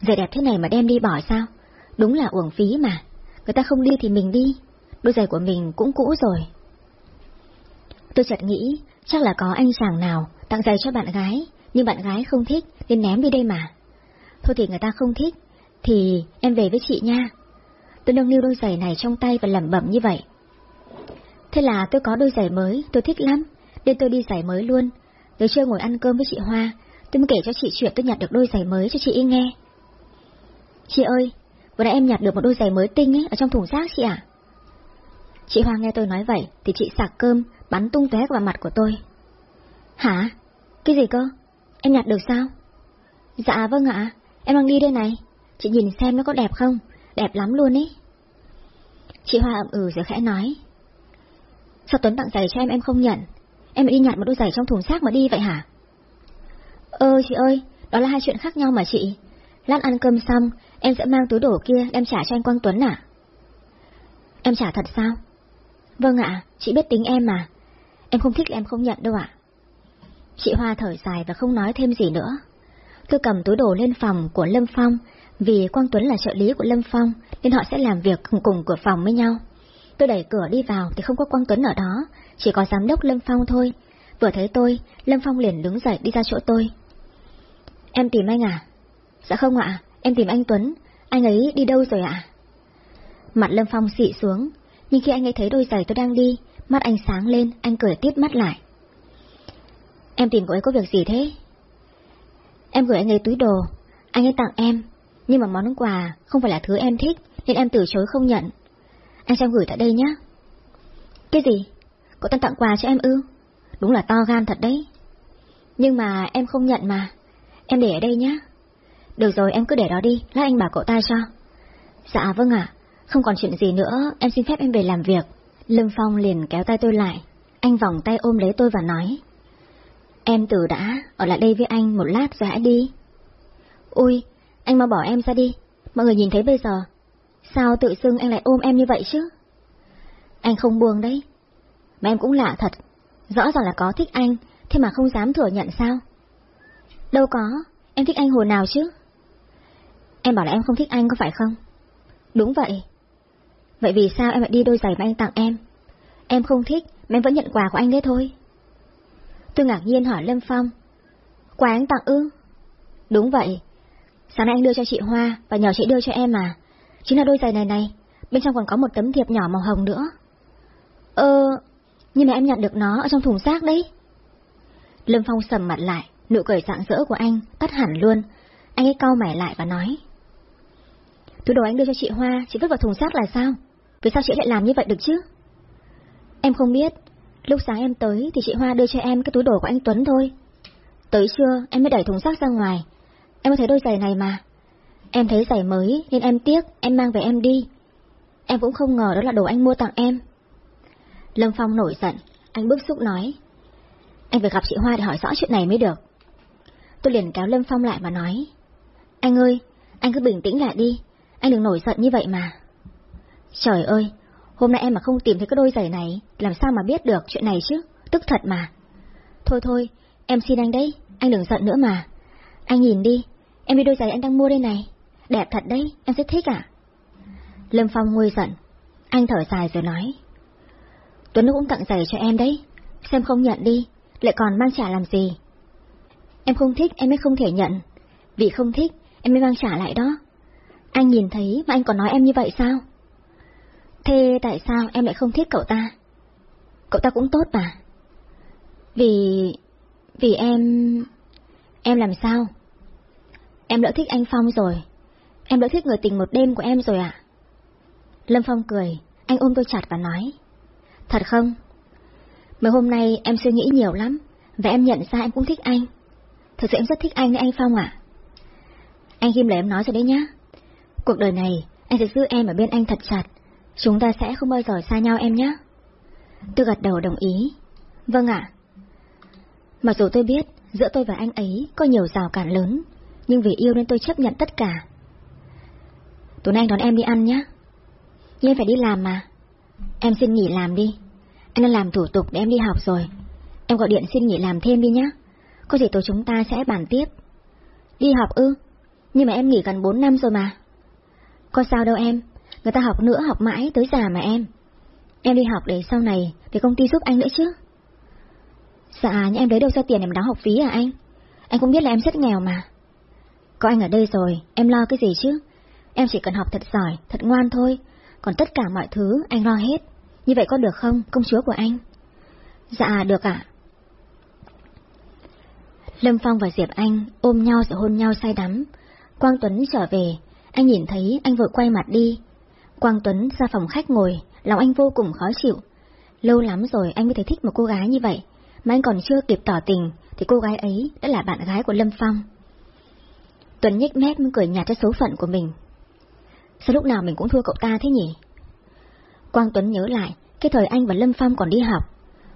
Giày đẹp thế này mà đem đi bỏ sao? Đúng là uổng phí mà, người ta không đi thì mình đi, đôi giày của mình cũng cũ rồi. Tôi chợt nghĩ, chắc là có anh chàng nào tặng giày cho bạn gái, nhưng bạn gái không thích nên ném đi đây mà. Thôi thì người ta không thích, thì em về với chị nha. Tôi nâng niu đôi giày này trong tay và lẩm bẩm như vậy. Thế là tôi có đôi giày mới, tôi thích lắm, nên tôi đi giày mới luôn. Tới trưa ngồi ăn cơm với chị Hoa, tôi mới kể cho chị chuyện tôi nhặt được đôi giày mới cho chị nghe. Chị ơi, vừa nãy em nhặt được một đôi giày mới tinh ấy ở trong thùng rác chị ạ. Chị Hoa nghe tôi nói vậy thì chị sạc cơm bắn tung tóe vào mặt của tôi. Hả? Cái gì cơ? Em nhặt được sao? Dạ vâng ạ, em đang đi đây này. Chị nhìn xem nó có đẹp không? Đẹp lắm luôn ý. Chị Hoa ậm ừ rồi khẽ nói. Sao Tuấn tặng giày cho em em không nhận? Em đi nhặt một đôi giày trong thùng xác mà đi vậy hả? Ơ chị ơi, đó là hai chuyện khác nhau mà chị. Lát ăn cơm xong, em sẽ mang túi đổ kia đem trả cho anh Quang Tuấn à? Em trả thật sao? Vâng ạ, chị biết tính em mà. Em không thích là em không nhận đâu ạ. Chị Hoa thở dài và không nói thêm gì nữa. Tôi cầm túi đồ lên phòng của Lâm Phong, vì Quang Tuấn là trợ lý của Lâm Phong, nên họ sẽ làm việc cùng cùng cửa phòng với nhau. Tôi đẩy cửa đi vào thì không có Quang Tuấn ở đó, chỉ có giám đốc Lâm Phong thôi. Vừa thấy tôi, Lâm Phong liền đứng dậy đi ra chỗ tôi. Em tìm anh à? Dạ không ạ, em tìm anh Tuấn, anh ấy đi đâu rồi ạ? Mặt Lâm Phong xị xuống, nhưng khi anh ấy thấy đôi giày tôi đang đi, mắt anh sáng lên, anh cười tiếp mắt lại. Em tìm cậu ấy có việc gì thế? Em gửi anh ấy túi đồ, anh ấy tặng em, nhưng mà món quà không phải là thứ em thích, nên em từ chối không nhận. Anh xem gửi tại đây nhé. Cái gì? Cậu ta tặng quà cho em ư? Đúng là to gan thật đấy. Nhưng mà em không nhận mà. Em để ở đây nhé. Được rồi em cứ để đó đi, lát anh bảo cậu ta cho. Dạ vâng ạ, không còn chuyện gì nữa, em xin phép em về làm việc. Lâm Phong liền kéo tay tôi lại, anh vòng tay ôm lấy tôi và nói. Em từ đã, ở lại đây với anh một lát rồi hãy đi. Ui, anh mau bỏ em ra đi, mọi người nhìn thấy bây giờ. Sao tự dưng anh lại ôm em như vậy chứ? Anh không buông đấy. Mà em cũng lạ thật, rõ ràng là có thích anh, thế mà không dám thừa nhận sao? Đâu có, em thích anh hồi nào chứ? Em bảo là em không thích anh có phải không? Đúng vậy. Vậy vì sao em lại đi đôi giày mà anh tặng em? Em không thích, mà em vẫn nhận quà của anh đấy thôi. Tôi ngạc nhiên hỏi Lâm Phong. Quà anh tặng ư? Đúng vậy. Sáng nay anh đưa cho chị Hoa và nhờ chị đưa cho em mà. Chính là đôi giày này này, bên trong còn có một tấm thiệp nhỏ màu hồng nữa. Ơ, nhưng mà em nhận được nó ở trong thùng xác đấy. Lâm Phong sầm mặt lại, nụ cười rạng rỡ của anh tắt hẳn luôn. Anh ấy cau mày lại và nói. Túi đồ anh đưa cho chị Hoa, chị vứt vào thùng xác là sao? Vì sao chị lại làm như vậy được chứ? Em không biết, lúc sáng em tới thì chị Hoa đưa cho em cái túi đồ của anh Tuấn thôi. Tới trưa em mới đẩy thùng rác ra ngoài, em có thấy đôi giày này mà. Em thấy giày mới nên em tiếc, em mang về em đi. Em cũng không ngờ đó là đồ anh mua tặng em. Lâm Phong nổi giận, anh bức xúc nói. Anh phải gặp chị Hoa để hỏi rõ chuyện này mới được. Tôi liền kéo Lâm Phong lại mà nói. Anh ơi, anh cứ bình tĩnh lại đi, anh đừng nổi giận như vậy mà. Trời ơi, hôm nay em mà không tìm thấy cái đôi giày này, làm sao mà biết được chuyện này chứ, tức thật mà. Thôi thôi, em xin anh đấy, anh đừng giận nữa mà. Anh nhìn đi, em đi đôi giày anh đang mua đây này, đẹp thật đấy, em rất thích à? Lâm Phong nguôi giận, anh thở dài rồi nói. Tuấn cũng tặng giày cho em đấy, xem không nhận đi, lại còn mang trả làm gì. Em không thích em mới không thể nhận, vì không thích em mới mang trả lại đó. Anh nhìn thấy mà anh còn nói em như vậy sao? Thế tại sao em lại không thích cậu ta? Cậu ta cũng tốt mà. Vì... vì em... Em làm sao? Em đã thích anh Phong rồi. Em đã thích người tình một đêm của em rồi ạ. Lâm Phong cười, anh ôm tôi chặt và nói. Thật không? Mấy hôm nay em suy nghĩ nhiều lắm, và em nhận ra em cũng thích anh. Thật sự em rất thích anh đấy anh Phong ạ. Anh ghim lời em nói rồi đấy nhá. Cuộc đời này, anh sẽ giữ em ở bên anh thật chặt. Chúng ta sẽ không bao giờ xa nhau em nhé. Tôi gật đầu đồng ý. Vâng ạ. Mặc dù tôi biết giữa tôi và anh ấy có nhiều rào cản lớn, nhưng vì yêu nên tôi chấp nhận tất cả. Tuấn anh đón em đi ăn nhé. Nhưng em phải đi làm mà. Em xin nghỉ làm đi. Anh đang làm thủ tục để em đi học rồi. Em gọi điện xin nghỉ làm thêm đi nhé. Có gì tối chúng ta sẽ bàn tiếp. Đi học ư? Nhưng mà em nghỉ gần 4 năm rồi mà. Có sao đâu em, người ta học nữa học mãi tới già mà em. Em đi học để sau này để công ty giúp anh nữa chứ. Dạ, nhưng em lấy đâu ra tiền để mà đóng học phí à anh? Anh cũng biết là em rất nghèo mà. Có anh ở đây rồi, em lo cái gì chứ? Em chỉ cần học thật giỏi, thật ngoan thôi, còn tất cả mọi thứ anh lo hết. Như vậy có được không, công chúa của anh? Dạ, được ạ. Lâm Phong và Diệp Anh ôm nhau rồi hôn nhau say đắm. Quang Tuấn trở về, anh nhìn thấy anh vội quay mặt đi. Quang Tuấn ra phòng khách ngồi, lòng anh vô cùng khó chịu. Lâu lắm rồi anh mới thấy thích một cô gái như vậy, mà anh còn chưa kịp tỏ tình, thì cô gái ấy đã là bạn gái của Lâm Phong. Tuấn nhếch mép cười nhạt cho số phận của mình. Sao lúc nào mình cũng thua cậu ta thế nhỉ? Quang Tuấn nhớ lại, cái thời anh và Lâm Phong còn đi học.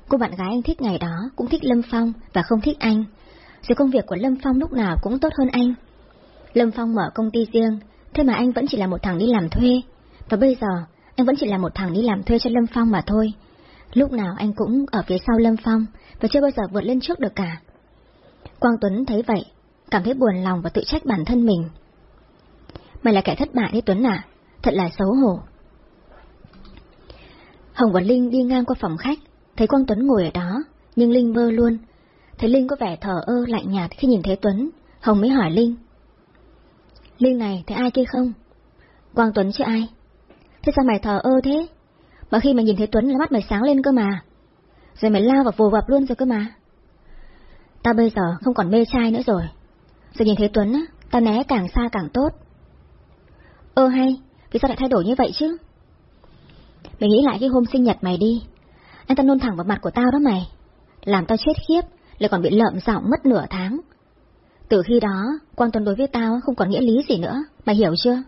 Cô bạn gái anh thích ngày đó cũng thích Lâm Phong và không thích anh. Rồi công việc của Lâm Phong lúc nào cũng tốt hơn anh. Lâm Phong mở công ty riêng, thế mà anh vẫn chỉ là một thằng đi làm thuê. Và bây giờ, anh vẫn chỉ là một thằng đi làm thuê cho Lâm Phong mà thôi. Lúc nào anh cũng ở phía sau Lâm Phong và chưa bao giờ vượt lên trước được cả. Quang Tuấn thấy vậy, cảm thấy buồn lòng và tự trách bản thân mình. Mày là kẻ thất bại đấy Tuấn à, thật là xấu hổ. Hồng và Linh đi ngang qua phòng khách, thấy Quang Tuấn ngồi ở đó, nhưng Linh mơ luôn. Thấy Linh có vẻ thờ ơ lạnh nhạt khi nhìn thấy Tuấn, Hồng mới hỏi Linh. Linh này, thấy ai kia không? Quang Tuấn chứ ai? Thế sao mày thờ ơ thế? Mà khi mày nhìn thấy Tuấn là mắt mày sáng lên cơ mà. Rồi mày lao vào vồ vập luôn rồi cơ mà. Tao bây giờ không còn mê trai nữa rồi. Rồi nhìn thấy Tuấn á, tao né càng xa càng tốt. Ơ hay, vì sao lại thay đổi như vậy chứ? Mày nghĩ lại cái hôm sinh nhật mày đi. Anh ta nôn thẳng vào mặt của tao đó mày. Làm tao chết khiếp, lại còn bị lợm giọng mất nửa tháng. Từ khi đó, quan tuần đối với tao không còn nghĩa lý gì nữa, mày hiểu chưa?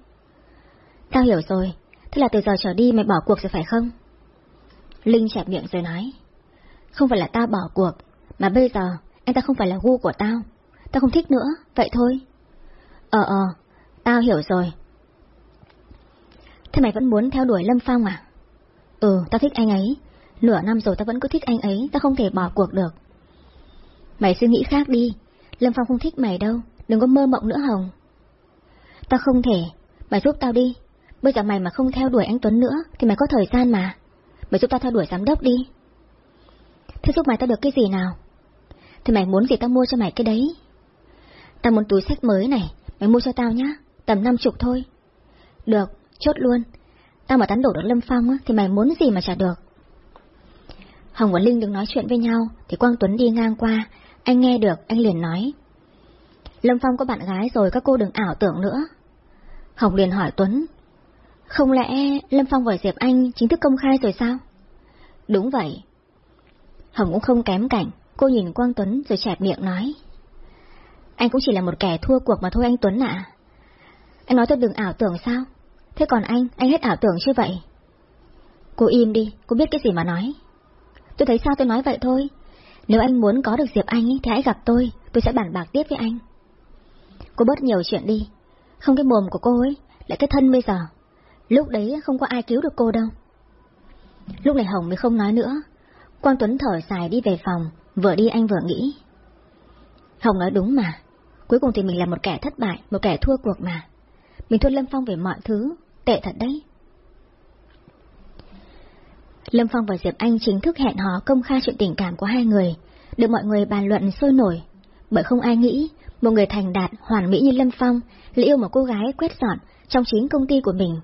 Tao hiểu rồi, thế là từ giờ trở đi mày bỏ cuộc rồi phải không? Linh chẹp miệng rồi nói. Không phải là tao bỏ cuộc, mà bây giờ anh ta không phải là gu của tao. Tao không thích nữa, vậy thôi. Ờ ờ, tao hiểu rồi. Thế mày vẫn muốn theo đuổi Lâm Phong à? Ừ, tao thích anh ấy. Nửa năm rồi tao vẫn cứ thích anh ấy, tao không thể bỏ cuộc được. Mày suy nghĩ khác đi, Lâm Phong không thích mày đâu, đừng có mơ mộng nữa Hồng. Tao không thể, mày giúp tao đi. Bây giờ mày mà không theo đuổi anh Tuấn nữa, thì mày có thời gian mà. Mày giúp tao theo đuổi giám đốc đi. Thế giúp mày tao được cái gì nào? Thì mày muốn gì tao mua cho mày cái đấy. Tao muốn túi sách mới này, mày mua cho tao nhá, tầm năm chục thôi. Được, chốt luôn. Tao mà tán đổ được Lâm Phong á, thì mày muốn gì mà trả được. Hồng và Linh đứng nói chuyện với nhau, thì Quang Tuấn đi ngang qua, anh nghe được, anh liền nói. Lâm Phong có bạn gái rồi, các cô đừng ảo tưởng nữa. Hồng liền hỏi Tuấn. Không lẽ Lâm Phong và Diệp Anh chính thức công khai rồi sao? Đúng vậy. Hồng cũng không kém cảnh, cô nhìn Quang Tuấn rồi chẹp miệng nói. Anh cũng chỉ là một kẻ thua cuộc mà thôi anh Tuấn ạ. Anh nói tôi đừng ảo tưởng sao? Thế còn anh, anh hết ảo tưởng chưa vậy? Cô im đi, cô biết cái gì mà nói. tôi thấy sao tôi nói vậy thôi. Nếu anh muốn có được Diệp Anh thì hãy gặp tôi, tôi sẽ bàn bạc tiếp với anh. Cô bớt nhiều chuyện đi, không cái mồm của cô ấy, lại cái thân bây giờ. Lúc đấy không có ai cứu được cô đâu. Lúc này Hồng mới không nói nữa. Quang Tuấn thở dài đi về phòng, vừa đi anh vừa nghĩ. Hồng nói đúng mà, cuối cùng thì mình là một kẻ thất bại, một kẻ thua cuộc mà. Mình thua Lâm Phong về mọi thứ, tệ thật đấy. Lâm Phong và Diệp Anh chính thức hẹn hò công khai chuyện tình cảm của hai người, được mọi người bàn luận sôi nổi, bởi không ai nghĩ một người thành đạt, hoàn mỹ như Lâm Phong lại yêu một cô gái quét dọn trong chính công ty của mình.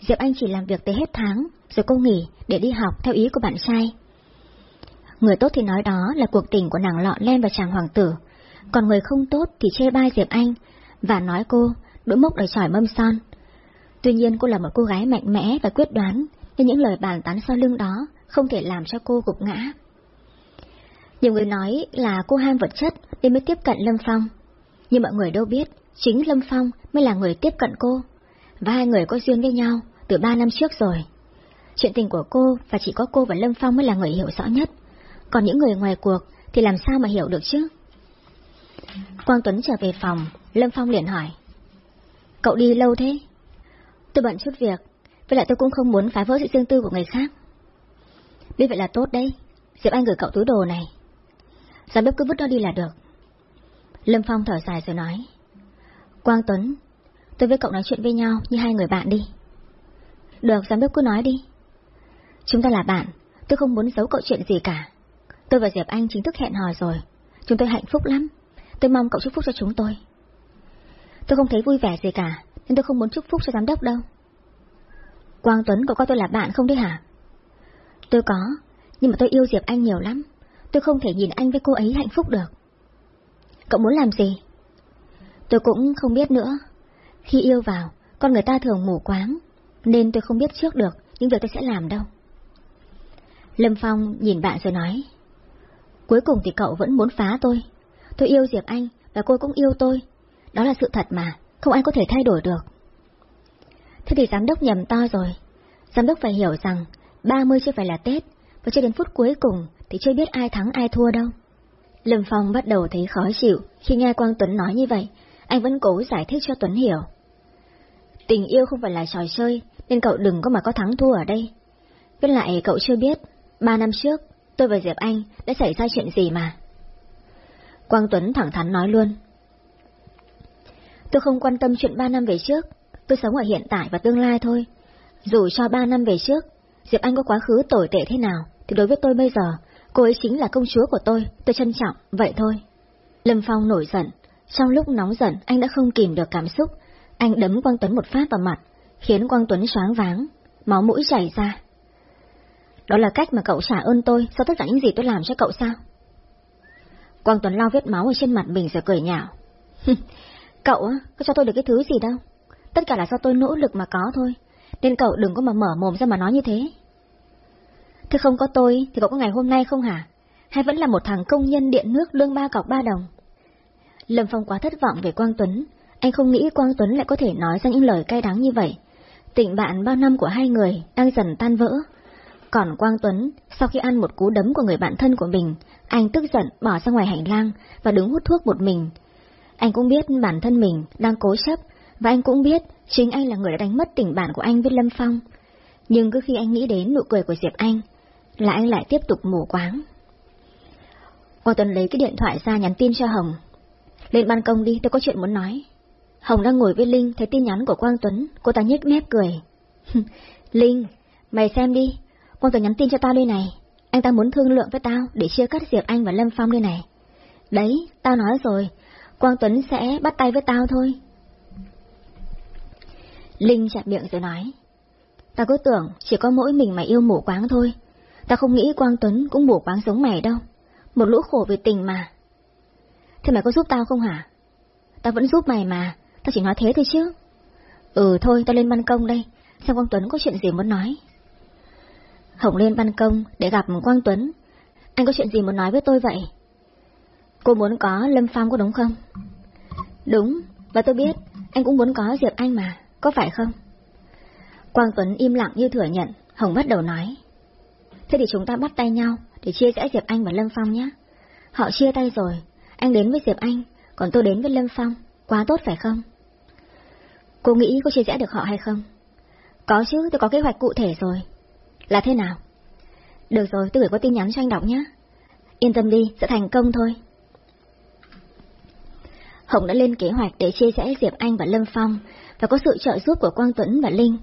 Diệp Anh chỉ làm việc tới hết tháng, rồi cô nghỉ để đi học theo ý của bạn trai. Người tốt thì nói đó là cuộc tình của nàng lọ lem và chàng hoàng tử, còn người không tốt thì chê bai Diệp Anh, và nói cô đũa mốc ở tròi mâm son. Tuy nhiên cô là một cô gái mạnh mẽ và quyết đoán, nên những lời bàn tán sau lưng đó không thể làm cho cô gục ngã. Nhiều người nói là cô ham vật chất nên mới tiếp cận Lâm Phong, nhưng mọi người đâu biết, chính Lâm Phong mới là người tiếp cận cô, và hai người có duyên với nhau từ ba năm trước rồi. Chuyện tình của cô và chỉ có cô và Lâm Phong mới là người hiểu rõ nhất, còn những người ngoài cuộc thì làm sao mà hiểu được chứ? Quang Tuấn trở về phòng, Lâm Phong liền hỏi. Cậu đi lâu thế? Tôi bận chút việc, với lại tôi cũng không muốn phá vỡ sự riêng tư của người khác. Biết vậy là tốt đấy, Diệp Anh gửi cậu túi đồ này. Giám bếp cứ vứt nó đi là được. Lâm Phong thở dài rồi nói. Quang Tuấn, tôi với cậu nói chuyện với nhau như hai người bạn đi. Được, giám đốc cứ nói đi. Chúng ta là bạn, tôi không muốn giấu cậu chuyện gì cả. Tôi và Diệp Anh chính thức hẹn hò rồi. Chúng tôi hạnh phúc lắm. Tôi mong cậu chúc phúc cho chúng tôi. Tôi không thấy vui vẻ gì cả, nên tôi không muốn chúc phúc cho giám đốc đâu. Quang Tuấn cậu coi tôi là bạn không đấy hả? Tôi có, nhưng mà tôi yêu Diệp Anh nhiều lắm. Tôi không thể nhìn anh với cô ấy hạnh phúc được. Cậu muốn làm gì? Tôi cũng không biết nữa. Khi yêu vào, con người ta thường mù quáng, nên tôi không biết trước được những việc tôi sẽ làm đâu. Lâm Phong nhìn bạn rồi nói. Cuối cùng thì cậu vẫn muốn phá tôi. Tôi yêu Diệp Anh và cô cũng yêu tôi. Đó là sự thật mà, không ai có thể thay đổi được. Thế thì giám đốc nhầm to rồi. Giám đốc phải hiểu rằng 30 chưa phải là Tết, và cho đến phút cuối cùng thì chưa biết ai thắng ai thua đâu. Lâm Phong bắt đầu thấy khó chịu khi nghe Quang Tuấn nói như vậy, anh vẫn cố giải thích cho Tuấn hiểu. Tình yêu không phải là trò chơi, nên cậu đừng có mà có thắng thua ở đây. Với lại cậu chưa biết, ba năm trước, tôi và Diệp Anh đã xảy ra chuyện gì mà. Quang Tuấn thẳng thắn nói luôn. Tôi không quan tâm chuyện ba năm về trước, tôi sống ở hiện tại và tương lai thôi. Dù cho ba năm về trước, Diệp Anh có quá khứ tồi tệ thế nào, thì đối với tôi bây giờ, cô ấy chính là công chúa của tôi, tôi trân trọng, vậy thôi. Lâm Phong nổi giận, trong lúc nóng giận anh đã không kìm được cảm xúc, anh đấm Quang Tuấn một phát vào mặt, khiến Quang Tuấn choáng váng, máu mũi chảy ra. Đó là cách mà cậu trả ơn tôi sau tất cả những gì tôi làm cho cậu sao? Quang Tuấn lau vết máu ở trên mặt mình rồi cười nhạo. cậu á, có cho tôi được cái thứ gì đâu. Tất cả là do tôi nỗ lực mà có thôi, nên cậu đừng có mà mở mồm ra mà nói như thế. Thế không có tôi thì cậu có ngày hôm nay không hả? Hay vẫn là một thằng công nhân điện nước lương ba cọc ba đồng? Lâm Phong quá thất vọng về Quang Tuấn, anh không nghĩ Quang Tuấn lại có thể nói ra những lời cay đắng như vậy. Tình bạn bao năm của hai người đang dần tan vỡ. Còn Quang Tuấn, sau khi ăn một cú đấm của người bạn thân của mình, anh tức giận bỏ ra ngoài hành lang và đứng hút thuốc một mình. Anh cũng biết bản thân mình đang cố chấp, và anh cũng biết chính anh là người đã đánh mất tình bạn của anh với Lâm Phong. Nhưng cứ khi anh nghĩ đến nụ cười của Diệp Anh, là anh lại tiếp tục mù quáng. Quang Tuấn lấy cái điện thoại ra nhắn tin cho Hồng. Lên ban công đi, tôi có chuyện muốn nói. Hồng đang ngồi với Linh, thấy tin nhắn của Quang Tuấn, cô ta nhếch mép cười. [LAUGHS] Linh, mày xem đi, Quang Tuấn nhắn tin cho tao đây này. Anh ta muốn thương lượng với tao để chia cắt Diệp Anh và Lâm Phong đây này. Đấy, tao nói rồi, Quang Tuấn sẽ bắt tay với tao thôi. Linh chặt miệng rồi nói. Tao cứ tưởng chỉ có mỗi mình mày yêu mù quáng thôi. Tao không nghĩ Quang Tuấn cũng mù quáng giống mày đâu. Một lũ khổ vì tình mà. Thế mày có giúp tao không hả? Tao vẫn giúp mày mà, tao chỉ nói thế thôi chứ. Ừ thôi, tao lên ban công đây, xem Quang Tuấn có chuyện gì muốn nói. Hồng lên ban công để gặp Quang Tuấn. Anh có chuyện gì muốn nói với tôi vậy? Cô muốn có Lâm Phong có đúng không? Đúng, và tôi biết, anh cũng muốn có Diệp Anh mà, có phải không? Quang Tuấn im lặng như thừa nhận, Hồng bắt đầu nói. Thế thì chúng ta bắt tay nhau, để chia rẽ Diệp Anh và Lâm Phong nhé. Họ chia tay rồi, anh đến với Diệp Anh, còn tôi đến với Lâm Phong, quá tốt phải không? Cô nghĩ có chia rẽ được họ hay không? Có chứ, tôi có kế hoạch cụ thể rồi. Là thế nào? Được rồi, tôi gửi qua tin nhắn cho anh đọc nhé. Yên tâm đi, sẽ thành công thôi. Hồng đã lên kế hoạch để chia rẽ Diệp Anh và Lâm Phong, và có sự trợ giúp của Quang Tuấn và Linh.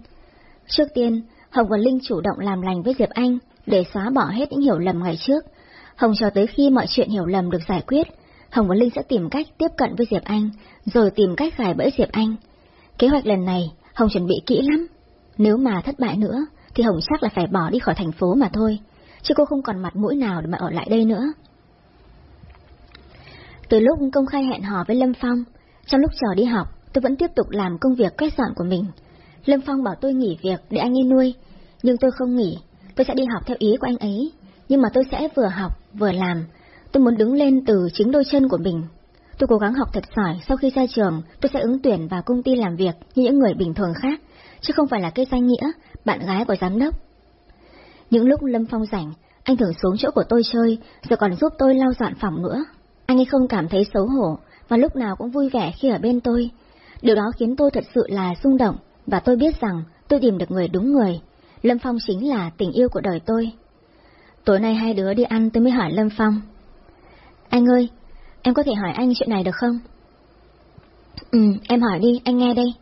Trước tiên, Hồng và Linh chủ động làm lành với Diệp Anh để xóa bỏ hết những hiểu lầm ngày trước. Hồng cho tới khi mọi chuyện hiểu lầm được giải quyết, Hồng và Linh sẽ tìm cách tiếp cận với Diệp Anh, rồi tìm cách gài bẫy Diệp Anh. Kế hoạch lần này, Hồng chuẩn bị kỹ lắm. Nếu mà thất bại nữa, thì Hồng chắc là phải bỏ đi khỏi thành phố mà thôi, chứ cô không còn mặt mũi nào để mà ở lại đây nữa. Từ lúc công khai hẹn hò với Lâm Phong, trong lúc chờ đi học, tôi vẫn tiếp tục làm công việc quét dọn của mình. Lâm Phong bảo tôi nghỉ việc để anh ấy nuôi, nhưng tôi không nghỉ, tôi sẽ đi học theo ý của anh ấy, nhưng mà tôi sẽ vừa học, vừa làm. Tôi muốn đứng lên từ chính đôi chân của mình. Tôi cố gắng học thật giỏi, sau khi ra trường, tôi sẽ ứng tuyển vào công ty làm việc như những người bình thường khác, chứ không phải là cái danh nghĩa, bạn gái của giám đốc. Những lúc Lâm Phong rảnh, anh thường xuống chỗ của tôi chơi, rồi còn giúp tôi lau dọn phòng nữa. Anh ấy không cảm thấy xấu hổ, và lúc nào cũng vui vẻ khi ở bên tôi. Điều đó khiến tôi thật sự là rung động, và tôi biết rằng tôi tìm được người đúng người. Lâm Phong chính là tình yêu của đời tôi. Tối nay hai đứa đi ăn tôi mới hỏi Lâm Phong. Anh ơi, em có thể hỏi anh chuyện này được không? Ừ, em hỏi đi, anh nghe đây.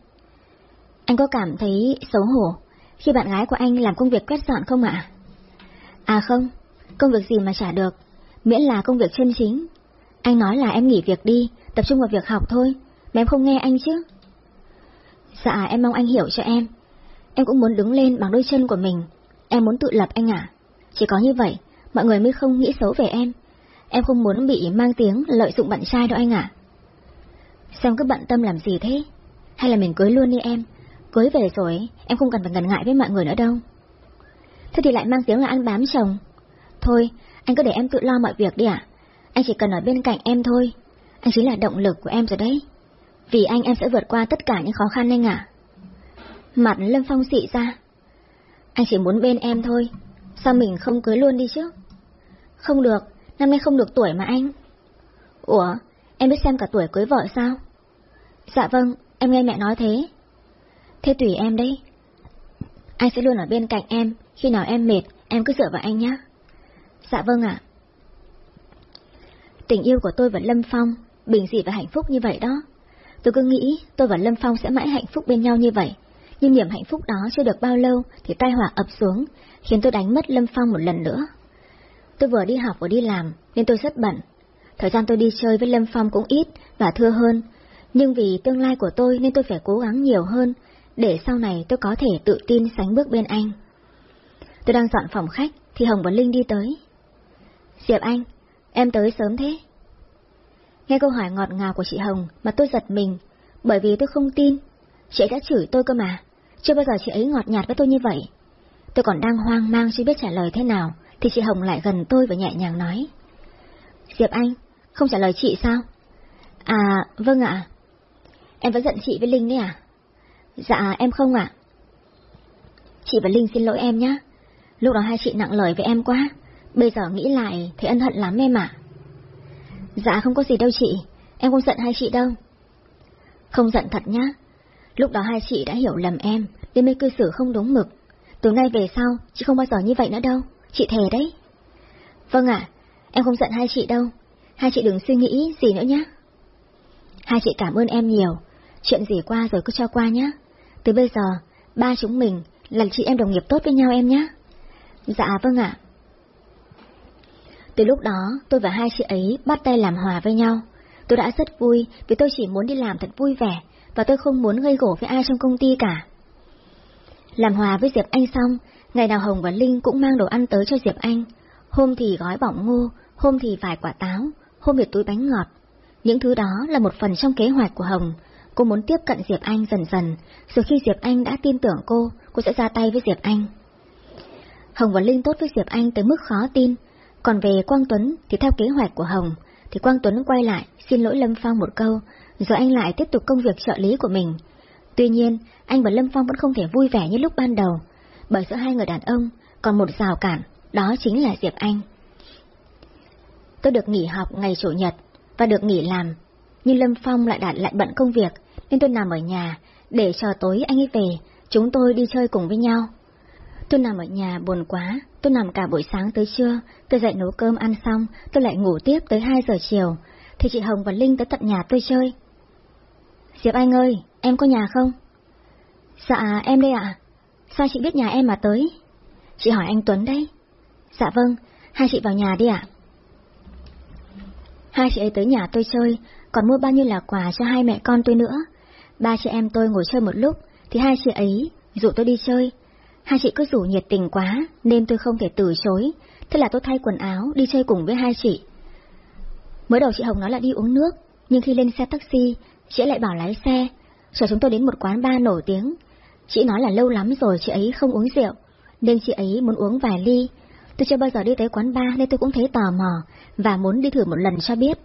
Anh có cảm thấy xấu hổ khi bạn gái của anh làm công việc quét dọn không ạ? À không, công việc gì mà trả được, miễn là công việc chân chính. Anh nói là em nghỉ việc đi, tập trung vào việc học thôi, mà em không nghe anh chứ. Dạ, em mong anh hiểu cho em. Em cũng muốn đứng lên bằng đôi chân của mình. Em muốn tự lập anh ạ. Chỉ có như vậy, mọi người mới không nghĩ xấu về em. Em không muốn bị mang tiếng lợi dụng bạn trai đâu anh ạ. Xem cứ bận tâm làm gì thế? Hay là mình cưới luôn đi em? Cưới về rồi, em không cần phải ngần ngại với mọi người nữa đâu. Thế thì lại mang tiếng là ăn bám chồng. Thôi, anh cứ để em tự lo mọi việc đi ạ. Anh chỉ cần ở bên cạnh em thôi. Anh chính là động lực của em rồi đấy. Vì anh em sẽ vượt qua tất cả những khó khăn anh ạ. Mặt Lâm Phong xị ra. Anh chỉ muốn bên em thôi. Sao mình không cưới luôn đi chứ? Không được, năm nay không được tuổi mà anh. Ủa, em biết xem cả tuổi cưới vợ sao? Dạ vâng, em nghe mẹ nói thế. Thế tùy em đấy. Anh sẽ luôn ở bên cạnh em, khi nào em mệt, em cứ dựa vào anh nhé. Dạ vâng ạ. Tình yêu của tôi và Lâm Phong, bình dị và hạnh phúc như vậy đó. Tôi cứ nghĩ tôi và Lâm Phong sẽ mãi hạnh phúc bên nhau như vậy, nhưng niềm hạnh phúc đó chưa được bao lâu thì tai họa ập xuống, khiến tôi đánh mất Lâm Phong một lần nữa. Tôi vừa đi học vừa đi làm, nên tôi rất bận. Thời gian tôi đi chơi với Lâm Phong cũng ít và thưa hơn, nhưng vì tương lai của tôi nên tôi phải cố gắng nhiều hơn, để sau này tôi có thể tự tin sánh bước bên anh. Tôi đang dọn phòng khách, thì Hồng và Linh đi tới. Diệp Anh, em tới sớm thế? Nghe câu hỏi ngọt ngào của chị Hồng mà tôi giật mình, bởi vì tôi không tin. Chị ấy đã chửi tôi cơ mà, chưa bao giờ chị ấy ngọt nhạt với tôi như vậy. Tôi còn đang hoang mang chưa biết trả lời thế nào, thì chị Hồng lại gần tôi và nhẹ nhàng nói. Diệp Anh, không trả lời chị sao? À, vâng ạ. Em vẫn giận chị với Linh đấy à? Dạ, em không ạ. Chị và Linh xin lỗi em nhé. Lúc đó hai chị nặng lời với em quá. Bây giờ nghĩ lại thấy ân hận lắm em ạ. Dạ không có gì đâu chị, em không giận hai chị đâu. Không giận thật nhá. Lúc đó hai chị đã hiểu lầm em, nên mới cư xử không đúng mực. Từ nay về sau, chị không bao giờ như vậy nữa đâu, chị thề đấy. Vâng ạ, em không giận hai chị đâu, hai chị đừng suy nghĩ gì nữa nhé. Hai chị cảm ơn em nhiều, chuyện gì qua rồi cứ cho qua nhé. Từ bây giờ, ba chúng mình là chị em đồng nghiệp tốt với nhau em nhé. Dạ vâng ạ. Từ lúc đó, tôi và hai chị ấy bắt tay làm hòa với nhau. Tôi đã rất vui vì tôi chỉ muốn đi làm thật vui vẻ và tôi không muốn gây gổ với ai trong công ty cả. Làm hòa với Diệp Anh xong, ngày nào Hồng và Linh cũng mang đồ ăn tới cho Diệp Anh. Hôm thì gói bỏng ngô, hôm thì vài quả táo, hôm thì túi bánh ngọt. Những thứ đó là một phần trong kế hoạch của Hồng. Cô muốn tiếp cận Diệp Anh dần dần, rồi khi Diệp Anh đã tin tưởng cô, cô sẽ ra tay với Diệp Anh. Hồng và Linh tốt với Diệp Anh tới mức khó tin, còn về Quang Tuấn thì theo kế hoạch của Hồng, thì Quang Tuấn quay lại xin lỗi Lâm Phong một câu, rồi anh lại tiếp tục công việc trợ lý của mình. Tuy nhiên, anh và Lâm Phong vẫn không thể vui vẻ như lúc ban đầu, bởi giữa hai người đàn ông còn một rào cản, đó chính là Diệp Anh. tôi được nghỉ học ngày Chủ nhật và được nghỉ làm, nhưng Lâm Phong lại đạt lại bận công việc nên tôi nằm ở nhà để chờ tối anh ấy về, chúng tôi đi chơi cùng với nhau. Tôi nằm ở nhà buồn quá, tôi nằm cả buổi sáng tới trưa, tôi dậy nấu cơm ăn xong, tôi lại ngủ tiếp tới 2 giờ chiều, thì chị Hồng và Linh tới tận nhà tôi chơi. Diệp Anh ơi, em có nhà không? Dạ, em đây ạ. Sao chị biết nhà em mà tới? Chị hỏi anh Tuấn đấy. Dạ vâng, hai chị vào nhà đi ạ. Hai chị ấy tới nhà tôi chơi, còn mua bao nhiêu là quà cho hai mẹ con tôi nữa. Ba chị em tôi ngồi chơi một lúc, thì hai chị ấy dụ tôi đi chơi. Hai chị cứ rủ nhiệt tình quá, nên tôi không thể từ chối. Thế là tôi thay quần áo, đi chơi cùng với hai chị. Mới đầu chị Hồng nói là đi uống nước, nhưng khi lên xe taxi, chị lại bảo lái xe, chở chúng tôi đến một quán bar nổi tiếng. Chị nói là lâu lắm rồi chị ấy không uống rượu, nên chị ấy muốn uống vài ly. Tôi chưa bao giờ đi tới quán bar nên tôi cũng thấy tò mò và muốn đi thử một lần cho biết.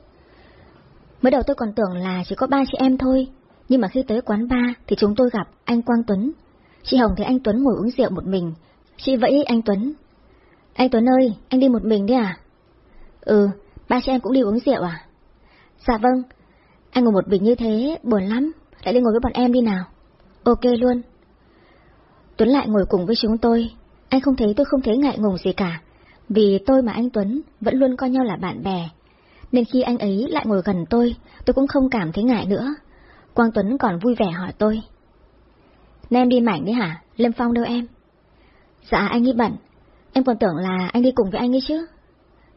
Mới đầu tôi còn tưởng là chỉ có ba chị em thôi, nhưng mà khi tới quán bar thì chúng tôi gặp anh Quang Tuấn. Chị Hồng thấy anh Tuấn ngồi uống rượu một mình, chị vẫy anh Tuấn. Anh Tuấn ơi, anh đi một mình đi à? Ừ, ba chị em cũng đi uống rượu à? Dạ vâng, anh ngồi một mình như thế, buồn lắm, lại đi ngồi với bọn em đi nào. Ok luôn. Tuấn lại ngồi cùng với chúng tôi, anh không thấy tôi không thấy ngại ngùng gì cả, vì tôi mà anh Tuấn vẫn luôn coi nhau là bạn bè, nên khi anh ấy lại ngồi gần tôi, tôi cũng không cảm thấy ngại nữa. Quang Tuấn còn vui vẻ hỏi tôi. Nên em đi mảnh đi hả? Lâm Phong đâu em? Dạ anh ấy bận, em còn tưởng là anh đi cùng với anh ấy chứ.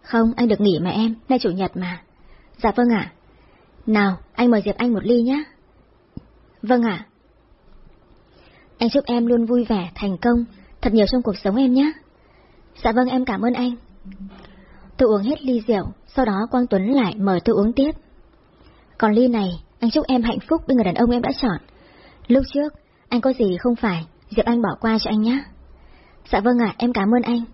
Không, anh được nghỉ mà em, nay chủ nhật mà. Dạ vâng ạ. Nào, anh mời Diệp Anh một ly nhé. Vâng ạ. Anh chúc em luôn vui vẻ, thành công, thật nhiều trong cuộc sống em nhé. Dạ vâng em cảm ơn anh. Tôi uống hết ly rượu, sau đó Quang Tuấn lại mời tôi uống tiếp. Còn ly này, anh chúc em hạnh phúc với người đàn ông em đã chọn. Lúc trước, anh có gì không phải, Diệp Anh bỏ qua cho anh nhé. Dạ vâng ạ, em cảm ơn anh.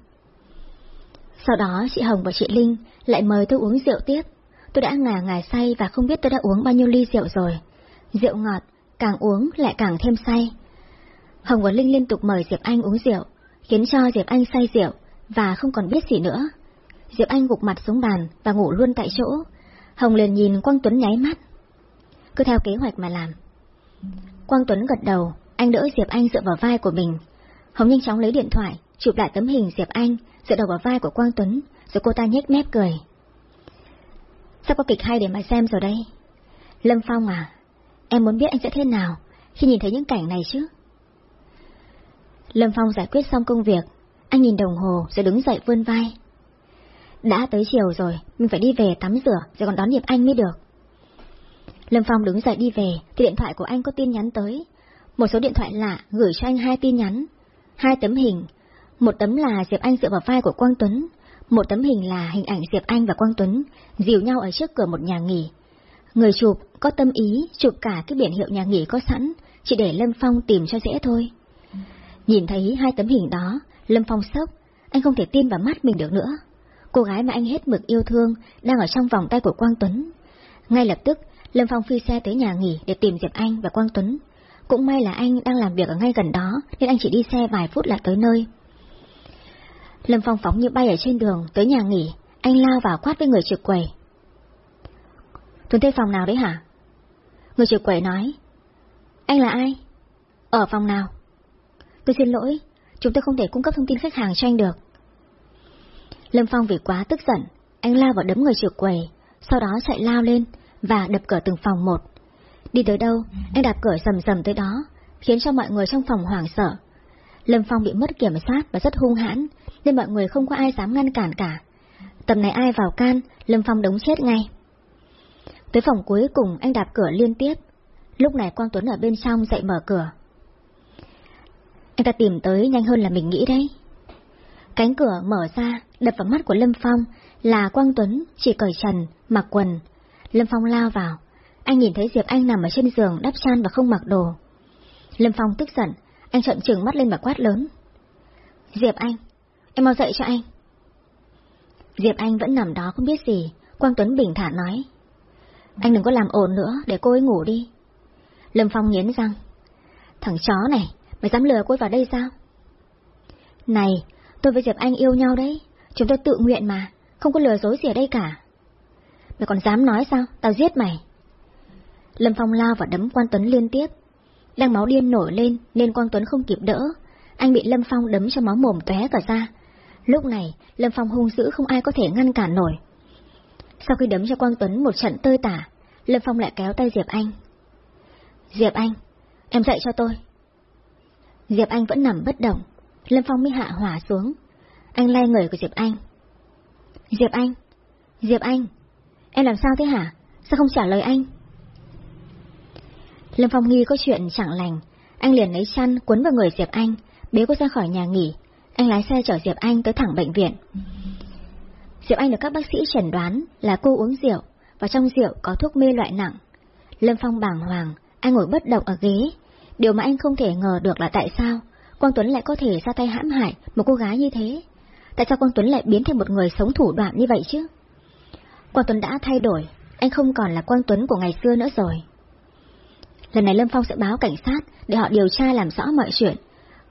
Sau đó chị Hồng và chị Linh lại mời tôi uống rượu tiếp. Tôi đã ngà ngài say và không biết tôi đã uống bao nhiêu ly rượu rồi. Rượu ngọt, càng uống lại càng thêm say. Hồng và Linh liên tục mời Diệp Anh uống rượu, khiến cho Diệp Anh say rượu và không còn biết gì nữa. Diệp Anh gục mặt xuống bàn và ngủ luôn tại chỗ. Hồng liền nhìn Quang Tuấn nháy mắt. Cứ theo kế hoạch mà làm. Quang Tuấn gật đầu, anh đỡ Diệp Anh dựa vào vai của mình. Hồng nhanh chóng lấy điện thoại, chụp lại tấm hình Diệp Anh dựa đầu vào vai của Quang Tuấn, rồi cô ta nhếch mép cười. Sắp có kịch hay để mà xem rồi đây. Lâm Phong à, em muốn biết anh sẽ thế nào khi nhìn thấy những cảnh này chứ? Lâm Phong giải quyết xong công việc, anh nhìn đồng hồ rồi đứng dậy vươn vai. Đã tới chiều rồi, mình phải đi về tắm rửa rồi còn đón Diệp Anh mới được. Lâm Phong đứng dậy đi về thì điện thoại của anh có tin nhắn tới. Một số điện thoại lạ gửi cho anh hai tin nhắn, hai tấm hình. Một tấm là Diệp Anh dựa vào vai của Quang Tuấn, một tấm hình là hình ảnh Diệp Anh và Quang Tuấn dìu nhau ở trước cửa một nhà nghỉ. Người chụp có tâm ý chụp cả cái biển hiệu nhà nghỉ có sẵn, chỉ để Lâm Phong tìm cho dễ thôi. Nhìn thấy hai tấm hình đó, Lâm Phong sốc, anh không thể tin vào mắt mình được nữa. Cô gái mà anh hết mực yêu thương đang ở trong vòng tay của Quang Tuấn. Ngay lập tức, Lâm Phong phi xe tới nhà nghỉ để tìm Diệp Anh và Quang Tuấn. Cũng may là anh đang làm việc ở ngay gần đó, nên anh chỉ đi xe vài phút là tới nơi. Lâm Phong phóng như bay ở trên đường, tới nhà nghỉ, anh lao vào quát với người trực quầy. Tuấn thuê phòng nào đấy hả? Người trực quầy nói. Anh là ai? Ở phòng nào? Tôi xin lỗi, chúng tôi không thể cung cấp thông tin khách hàng cho anh được. Lâm Phong vì quá tức giận, anh lao vào đấm người trực quầy, sau đó chạy lao lên và đập cửa từng phòng một. Đi tới đâu, anh đạp cửa rầm rầm tới đó, khiến cho mọi người trong phòng hoảng sợ. Lâm Phong bị mất kiểm soát và rất hung hãn, nên mọi người không có ai dám ngăn cản cả. Tầm này ai vào can, Lâm Phong đống chết ngay. Tới phòng cuối cùng anh đạp cửa liên tiếp. Lúc này Quang Tuấn ở bên trong dậy mở cửa. Anh ta tìm tới nhanh hơn là mình nghĩ đấy. Cánh cửa mở ra, đập vào mắt của Lâm Phong là Quang Tuấn chỉ cởi trần, mặc quần. Lâm Phong lao vào. Anh nhìn thấy Diệp Anh nằm ở trên giường đắp chăn và không mặc đồ. Lâm Phong tức giận, anh trợn trừng mắt lên và quát lớn. Diệp Anh, em mau dậy cho anh. Diệp Anh vẫn nằm đó không biết gì, Quang Tuấn bình thản nói. Anh đừng có làm ồn nữa, để cô ấy ngủ đi. Lâm Phong nghiến răng. Thằng chó này, mày dám lừa cô vào đây sao? Này, tôi với Diệp Anh yêu nhau đấy, chúng tôi tự nguyện mà, không có lừa dối gì ở đây cả. mày còn dám nói sao? Tao giết mày. Lâm Phong lao và đấm Quan Tuấn liên tiếp. Đang máu điên nổi lên nên Quang Tuấn không kịp đỡ. Anh bị Lâm Phong đấm cho máu mồm tóe cả ra. Lúc này, Lâm Phong hung dữ không ai có thể ngăn cản nổi. Sau khi đấm cho Quang Tuấn một trận tơi tả, Lâm Phong lại kéo tay Diệp Anh. Diệp Anh, em dậy cho tôi. Diệp Anh vẫn nằm bất động, Lâm Phong mới hạ hỏa xuống. Anh lay người của Diệp Anh. Diệp Anh, Diệp Anh, em làm sao thế hả? Sao không trả lời anh? Lâm Phong nghi có chuyện chẳng lành, anh liền lấy chăn cuốn vào người Diệp Anh, bế cô ra khỏi nhà nghỉ, anh lái xe chở Diệp Anh tới thẳng bệnh viện. Diệp Anh được các bác sĩ chẩn đoán là cô uống rượu, và trong rượu có thuốc mê loại nặng. Lâm Phong bàng hoàng, anh ngồi bất động ở ghế. Điều mà anh không thể ngờ được là tại sao Quang Tuấn lại có thể ra tay hãm hại một cô gái như thế. Tại sao Quang Tuấn lại biến thành một người sống thủ đoạn như vậy chứ? Quang Tuấn đã thay đổi, anh không còn là Quang Tuấn của ngày xưa nữa rồi. Lần này Lâm Phong sẽ báo cảnh sát để họ điều tra làm rõ mọi chuyện.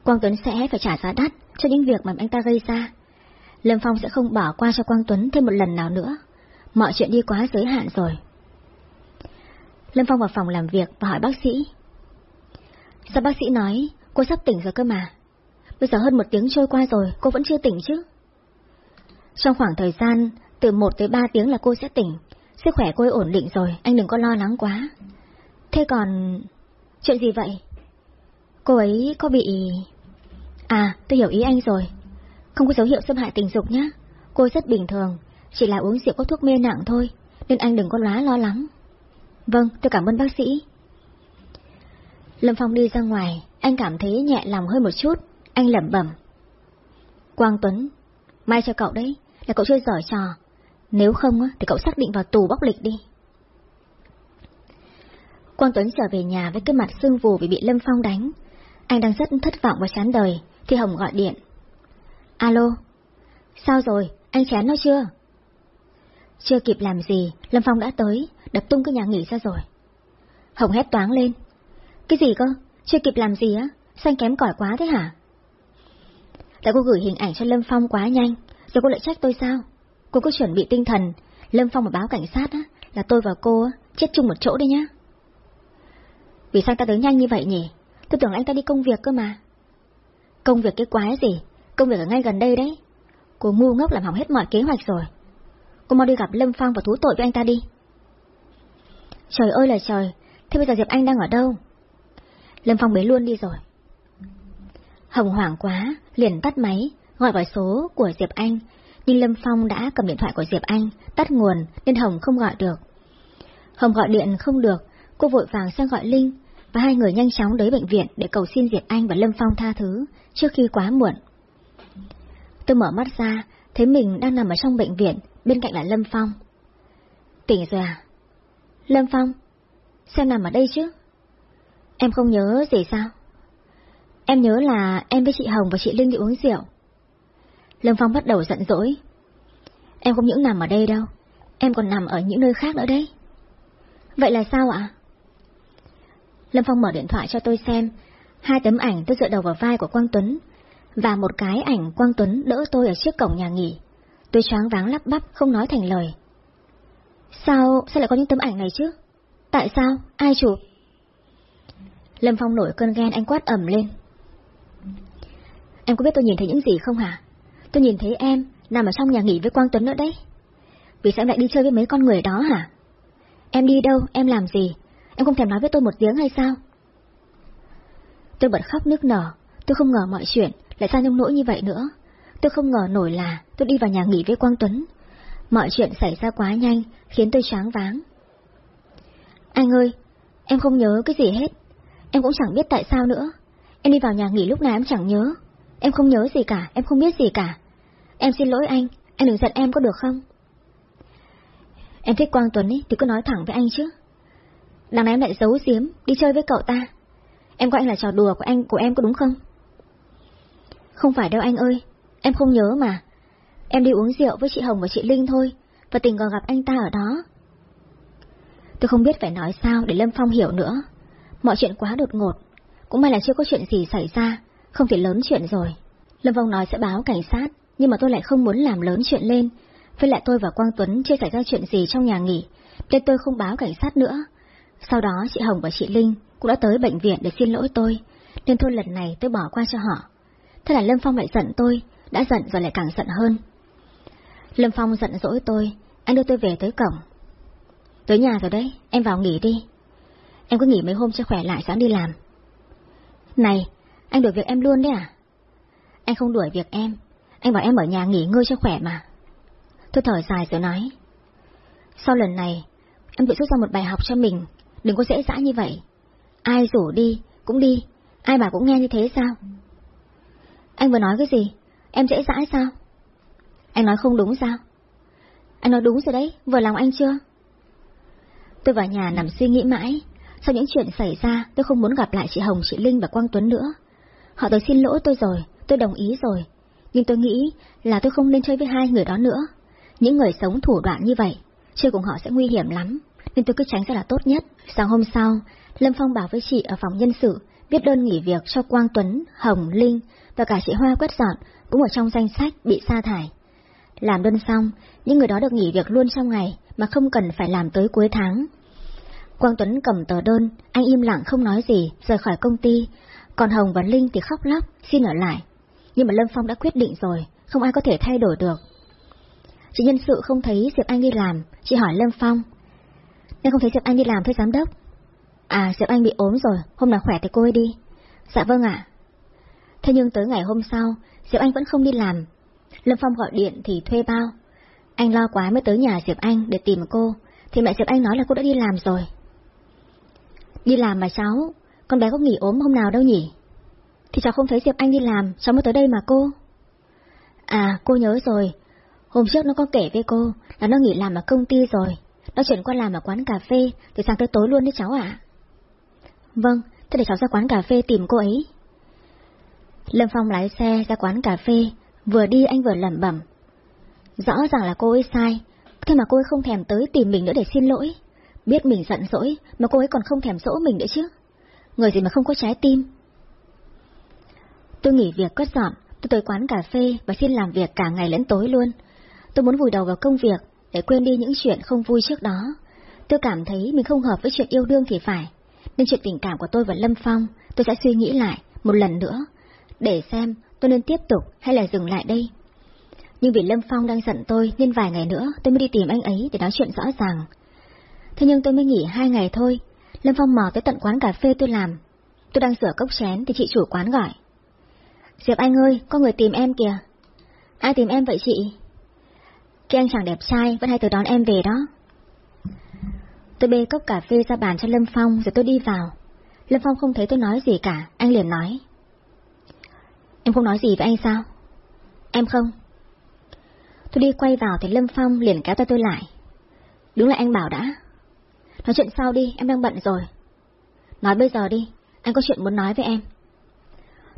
Quang Tuấn sẽ phải trả giá đắt cho những việc mà anh ta gây ra. Lâm Phong sẽ không bỏ qua cho Quang Tuấn thêm một lần nào nữa. Mọi chuyện đi quá giới hạn rồi. Lâm Phong vào phòng làm việc và hỏi bác sĩ. Sao bác sĩ nói cô sắp tỉnh rồi cơ mà? Bây giờ hơn một tiếng trôi qua rồi, cô vẫn chưa tỉnh chứ? Trong khoảng thời gian từ một tới ba tiếng là cô sẽ tỉnh. Sức khỏe cô ấy ổn định rồi, anh đừng có lo lắng quá. Thế còn... Chuyện gì vậy? Cô ấy có bị... À, tôi hiểu ý anh rồi. Không có dấu hiệu xâm hại tình dục nhé. Cô rất bình thường, chỉ là uống rượu có thuốc mê nặng thôi, nên anh đừng có lá lo lắng. Vâng, tôi cảm ơn bác sĩ. Lâm Phong đi ra ngoài, anh cảm thấy nhẹ lòng hơn một chút, anh lẩm bẩm. Quang Tuấn, may cho cậu đấy, là cậu chơi giỏi trò. Nếu không thì cậu xác định vào tù bóc lịch đi. Quang Tuấn trở về nhà với cái mặt sưng vù vì bị Lâm Phong đánh. Anh đang rất thất vọng và chán đời, thì Hồng gọi điện. Alo, sao rồi, anh chán nó chưa? Chưa kịp làm gì, Lâm Phong đã tới, đập tung cái nhà nghỉ ra rồi. Hồng hét toáng lên. Cái gì cơ? Chưa kịp làm gì á? Xanh kém cỏi quá thế hả? Tại cô gửi hình ảnh cho Lâm Phong quá nhanh, rồi cô lại trách tôi sao? Cô có chuẩn bị tinh thần, Lâm Phong mà báo cảnh sát á, là tôi và cô á, chết chung một chỗ đấy nhá. Vì sao ta tới nhanh như vậy nhỉ? Tôi tưởng anh ta đi công việc cơ mà. Công việc cái quái gì? Công việc ở ngay gần đây đấy. Cô ngu ngốc làm hỏng hết mọi kế hoạch rồi. Cô mau đi gặp Lâm Phong và thú tội với anh ta đi. Trời ơi là trời, thế bây giờ Diệp Anh đang ở đâu? Lâm Phong bế luôn đi rồi. Hồng hoảng quá, liền tắt máy, gọi gọi số của Diệp Anh, nhưng Lâm Phong đã cầm điện thoại của Diệp Anh, tắt nguồn nên Hồng không gọi được. Hồng gọi điện không được, cô vội vàng sang gọi Linh, và hai người nhanh chóng tới bệnh viện để cầu xin Diệp Anh và Lâm Phong tha thứ, trước khi quá muộn. Tôi mở mắt ra, thấy mình đang nằm ở trong bệnh viện, bên cạnh là Lâm Phong. Tỉnh rồi à? Lâm Phong, sao nằm ở đây chứ? Em không nhớ gì sao? Em nhớ là em với chị Hồng và chị Linh đi uống rượu. Lâm Phong bắt đầu giận dỗi. Em không những nằm ở đây đâu, em còn nằm ở những nơi khác nữa đấy. Vậy là sao ạ? Lâm Phong mở điện thoại cho tôi xem, hai tấm ảnh tôi dựa đầu vào vai của Quang Tuấn, và một cái ảnh Quang Tuấn đỡ tôi ở trước cổng nhà nghỉ. Tôi choáng váng lắp bắp không nói thành lời. Sao, sao lại có những tấm ảnh này chứ? Tại sao? Ai chụp? Lâm Phong nổi cơn ghen anh quát ẩm lên. Em có biết tôi nhìn thấy những gì không hả? Tôi nhìn thấy em nằm ở trong nhà nghỉ với Quang Tuấn nữa đấy. Vì sao em lại đi chơi với mấy con người đó hả? Em đi đâu? Em làm gì? Em không thèm nói với tôi một tiếng hay sao? Tôi bật khóc nước nở. Tôi không ngờ mọi chuyện lại ra nông nỗi như vậy nữa. Tôi không ngờ nổi là tôi đi vào nhà nghỉ với Quang Tuấn. Mọi chuyện xảy ra quá nhanh, khiến tôi choáng váng. Anh ơi, em không nhớ cái gì hết. Em cũng chẳng biết tại sao nữa. Em đi vào nhà nghỉ lúc nào em chẳng nhớ. Em không nhớ gì cả, em không biết gì cả. Em xin lỗi anh, anh đừng giận em có được không? Em thích Quang Tuấn ấy, thì cứ nói thẳng với anh chứ. Đằng này em lại giấu giếm, đi chơi với cậu ta. Em gọi anh là trò đùa của anh của em có đúng không? Không phải đâu anh ơi, em không nhớ mà. Em đi uống rượu với chị Hồng và chị Linh thôi, và tình cờ gặp anh ta ở đó. Tôi không biết phải nói sao để Lâm Phong hiểu nữa. Mọi chuyện quá đột ngột, cũng may là chưa có chuyện gì xảy ra, không thể lớn chuyện rồi. Lâm Phong nói sẽ báo cảnh sát, nhưng mà tôi lại không muốn làm lớn chuyện lên, Với lại tôi và Quang Tuấn chưa xảy ra chuyện gì trong nhà nghỉ, nên tôi không báo cảnh sát nữa. Sau đó chị Hồng và chị Linh cũng đã tới bệnh viện để xin lỗi tôi, nên thôi lần này tôi bỏ qua cho họ. Thế là Lâm Phong lại giận tôi, đã giận rồi lại càng giận hơn. Lâm Phong giận dỗi tôi, anh đưa tôi về tới cổng. Tới nhà rồi đấy, em vào nghỉ đi. Em cứ nghỉ mấy hôm cho khỏe lại sáng đi làm. Này, anh đuổi việc em luôn đấy à? Anh không đuổi việc em, anh bảo em ở nhà nghỉ ngơi cho khỏe mà. Tôi thở dài rồi nói. Sau lần này, em tự rút ra một bài học cho mình, đừng có dễ dã như vậy. Ai rủ đi, cũng đi, ai bảo cũng nghe như thế sao? Anh vừa nói cái gì? Em dễ dã sao? Anh nói không đúng sao? Anh nói đúng rồi đấy, vừa lòng anh chưa? Tôi vào nhà nằm suy nghĩ mãi, sau những chuyện xảy ra tôi không muốn gặp lại chị Hồng, chị Linh và Quang Tuấn nữa. Họ tới xin lỗi tôi rồi, tôi đồng ý rồi, nhưng tôi nghĩ là tôi không nên chơi với hai người đó nữa. Những người sống thủ đoạn như vậy, chơi cùng họ sẽ nguy hiểm lắm, nên tôi cứ tránh ra là tốt nhất. Sáng hôm sau, Lâm Phong bảo với chị ở phòng nhân sự viết đơn nghỉ việc cho Quang Tuấn, Hồng, Linh và cả chị Hoa quét dọn cũng ở trong danh sách bị sa thải. Làm đơn xong, những người đó được nghỉ việc luôn trong ngày mà không cần phải làm tới cuối tháng. Quang Tuấn cầm tờ đơn, anh im lặng không nói gì, rời khỏi công ty, còn Hồng và Linh thì khóc lóc, xin ở lại. Nhưng mà Lâm Phong đã quyết định rồi, không ai có thể thay đổi được. Chị nhân sự không thấy Diệp Anh đi làm, chị hỏi Lâm Phong. Nên không thấy Diệp Anh đi làm thôi giám đốc. À, Diệp Anh bị ốm rồi, hôm nào khỏe thì cô ấy đi. Dạ vâng ạ. Thế nhưng tới ngày hôm sau, Diệp Anh vẫn không đi làm. Lâm Phong gọi điện thì thuê bao. Anh lo quá mới tới nhà Diệp Anh để tìm cô, thì mẹ Diệp Anh nói là cô đã đi làm rồi. Đi làm mà cháu, con bé có nghỉ ốm hôm nào đâu nhỉ? Thì cháu không thấy Diệp Anh đi làm, cháu mới tới đây mà cô. À, cô nhớ rồi. Hôm trước nó có kể với cô là nó nghỉ làm ở công ty rồi. Nó chuyển qua làm ở quán cà phê, từ sáng tới tối luôn đấy cháu ạ. Vâng, thế để cháu ra quán cà phê tìm cô ấy. Lâm Phong lái xe ra quán cà phê, vừa đi anh vừa lẩm bẩm. Rõ ràng là cô ấy sai, thế mà cô ấy không thèm tới tìm mình nữa để xin lỗi. Biết mình giận dỗi, mà cô ấy còn không thèm dỗ mình nữa chứ. Người gì mà không có trái tim. Tôi nghỉ việc quét dọn, tôi tới quán cà phê và xin làm việc cả ngày lẫn tối luôn. Tôi muốn vùi đầu vào công việc để quên đi những chuyện không vui trước đó. Tôi cảm thấy mình không hợp với chuyện yêu đương thì phải, nên chuyện tình cảm của tôi và Lâm Phong tôi sẽ suy nghĩ lại một lần nữa, để xem tôi nên tiếp tục hay là dừng lại đây. Nhưng vì Lâm Phong đang giận tôi nên vài ngày nữa tôi mới đi tìm anh ấy để nói chuyện rõ ràng. Thế nhưng tôi mới nghỉ hai ngày thôi, Lâm Phong mò tới tận quán cà phê tôi làm. Tôi đang sửa cốc chén thì chị chủ quán gọi. Diệp Anh ơi, có người tìm em kìa. Ai tìm em vậy chị? Cái anh chàng đẹp trai vẫn hay tới đón em về đó. Tôi bê cốc cà phê ra bàn cho Lâm Phong rồi tôi đi vào. Lâm Phong không thấy tôi nói gì cả, anh liền nói. Em không nói gì với anh sao? Em không. Tôi đi quay vào thì Lâm Phong liền kéo tay tôi lại. Đúng là anh bảo đã. Nói chuyện sau đi, em đang bận rồi. Nói bây giờ đi, anh có chuyện muốn nói với em.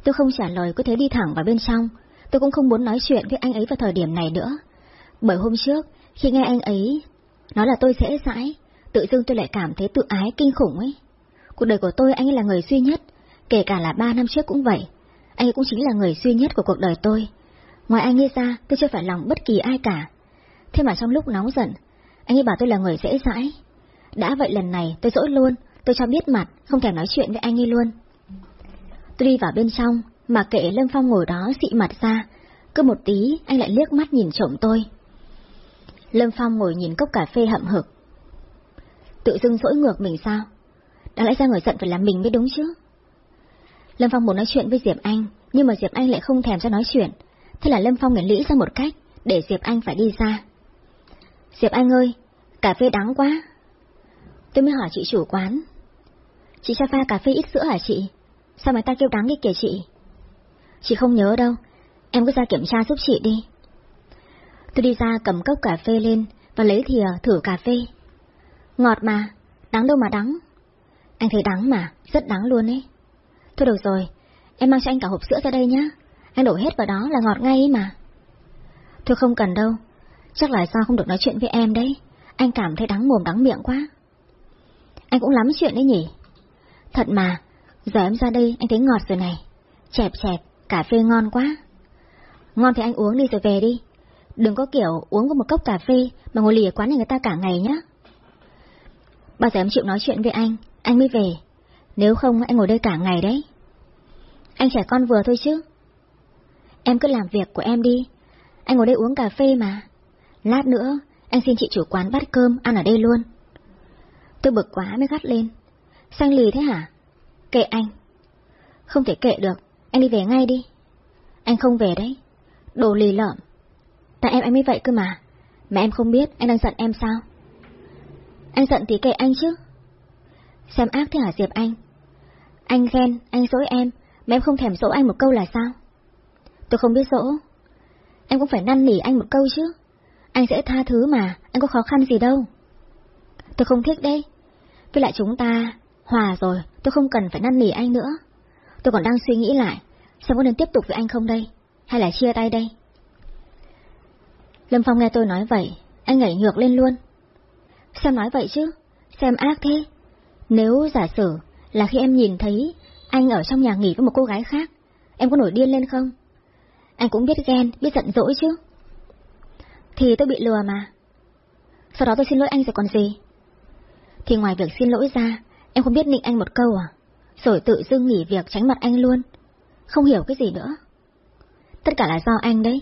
Tôi không trả lời cứ thế đi thẳng vào bên trong, tôi cũng không muốn nói chuyện với anh ấy vào thời điểm này nữa. Bởi hôm trước, khi nghe anh ấy nói là tôi dễ dãi, tự dưng tôi lại cảm thấy tự ái kinh khủng ấy. Cuộc đời của tôi anh ấy là người duy nhất, kể cả là ba năm trước cũng vậy. Anh ấy cũng chính là người duy nhất của cuộc đời tôi. Ngoài anh ấy ra, tôi chưa phải lòng bất kỳ ai cả. Thế mà trong lúc nóng giận, anh ấy bảo tôi là người dễ dãi. Đã vậy lần này tôi dỗi luôn, tôi cho biết mặt, không thèm nói chuyện với anh ấy luôn. Tôi đi vào bên trong, mà kệ Lâm Phong ngồi đó xị mặt ra, cứ một tí anh lại liếc mắt nhìn trộm tôi. Lâm Phong ngồi nhìn cốc cà phê hậm hực. Tự dưng dỗi ngược mình sao? Đáng lẽ ra người giận phải là mình mới đúng chứ? Lâm Phong muốn nói chuyện với Diệp Anh, nhưng mà Diệp Anh lại không thèm cho nói chuyện. Thế là Lâm Phong liền nghĩ ra một cách, để Diệp Anh phải đi ra. Diệp Anh ơi, cà phê đắng quá. Tôi mới hỏi chị chủ quán. Chị cho pha cà phê ít sữa hả chị? Sao mà ta kêu đắng đi kìa chị? Chị không nhớ đâu, em cứ ra kiểm tra giúp chị đi. Tôi đi ra cầm cốc cà phê lên và lấy thìa thử cà phê. Ngọt mà, đắng đâu mà đắng. Anh thấy đắng mà, rất đắng luôn ấy. Thôi được rồi, em mang cho anh cả hộp sữa ra đây nhá. Anh đổ hết vào đó là ngọt ngay ấy mà. Thôi không cần đâu, chắc là do không được nói chuyện với em đấy. Anh cảm thấy đắng mồm đắng miệng quá. Anh cũng lắm chuyện đấy nhỉ. Thật mà, giờ em ra đây anh thấy ngọt rồi này. Chẹp chẹp, cà phê ngon quá. Ngon thì anh uống đi rồi về đi. Đừng có kiểu uống có một cốc cà phê mà ngồi lì ở quán nhà người ta cả ngày nhé. Bao giờ em chịu nói chuyện với anh, anh mới về. Nếu không anh ngồi đây cả ngày đấy. Anh trẻ con vừa thôi chứ. Em cứ làm việc của em đi. Anh ngồi đây uống cà phê mà. Lát nữa, anh xin chị chủ quán bắt cơm ăn ở đây luôn. Tôi bực quá mới gắt lên. Xanh lì thế hả? Kệ anh. Không thể kệ được, anh đi về ngay đi. Anh không về đấy. Đồ lì lợm. Tại em anh mới vậy cơ mà. Mà em không biết anh đang giận em sao? Anh giận thì kệ anh chứ. Xem ác thế hả Diệp Anh? Anh ghen, anh dỗi em, mà em không thèm dỗ anh một câu là sao? Tôi không biết dỗ. Em cũng phải năn nỉ anh một câu chứ. Anh sẽ tha thứ mà, anh có khó khăn gì đâu. Tôi không thích đấy. Với lại chúng ta, hòa rồi, tôi không cần phải năn nỉ anh nữa. Tôi còn đang suy nghĩ lại, xem có nên tiếp tục với anh không đây, hay là chia tay đây. Lâm Phong nghe tôi nói vậy, anh nhảy ngược lên luôn. Xem nói vậy chứ, xem ác thế. Nếu giả sử là khi em nhìn thấy anh ở trong nhà nghỉ với một cô gái khác, em có nổi điên lên không? Anh cũng biết ghen, biết giận dỗi chứ. Thì tôi bị lừa mà. Sau đó tôi xin lỗi anh rồi còn gì? Thì ngoài việc xin lỗi ra, em không biết nịnh anh một câu à? Rồi tự dưng nghỉ việc tránh mặt anh luôn. Không hiểu cái gì nữa. Tất cả là do anh đấy.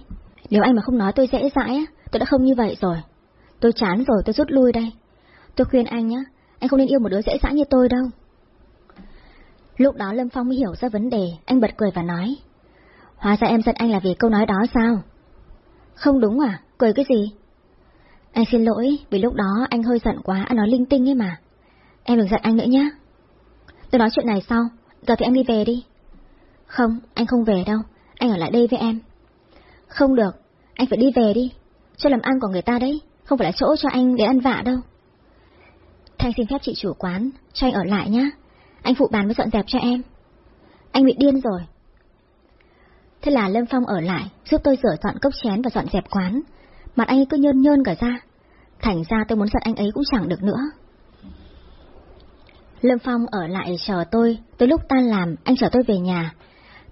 Nếu anh mà không nói tôi dễ dãi, tôi đã không như vậy rồi. Tôi chán rồi, tôi rút lui đây. Tôi khuyên anh nhé, anh không nên yêu một đứa dễ dãi như tôi đâu. Lúc đó Lâm Phong mới hiểu ra vấn đề, anh bật cười và nói. Hóa ra em giận anh là vì câu nói đó sao? Không đúng à, cười cái gì? Anh xin lỗi, vì lúc đó anh hơi giận quá, anh nói linh tinh ấy mà. Em đừng giận anh nữa nhé. Tôi nói chuyện này sau, giờ thì em đi về đi. Không, anh không về đâu, anh ở lại đây với em. Không được, anh phải đi về đi, cho làm ăn của người ta đấy, không phải là chỗ cho anh để ăn vạ đâu. Thanh xin phép chị chủ quán, cho anh ở lại nhá. Anh phụ bàn với dọn dẹp cho em. Anh bị điên rồi. Thế là Lâm Phong ở lại, giúp tôi rửa dọn cốc chén và dọn dẹp quán. Mặt anh ấy cứ nhơn nhơn cả ra. Thành ra tôi muốn giận anh ấy cũng chẳng được nữa. Lâm Phong ở lại chờ tôi, tới lúc tan làm, anh chở tôi về nhà.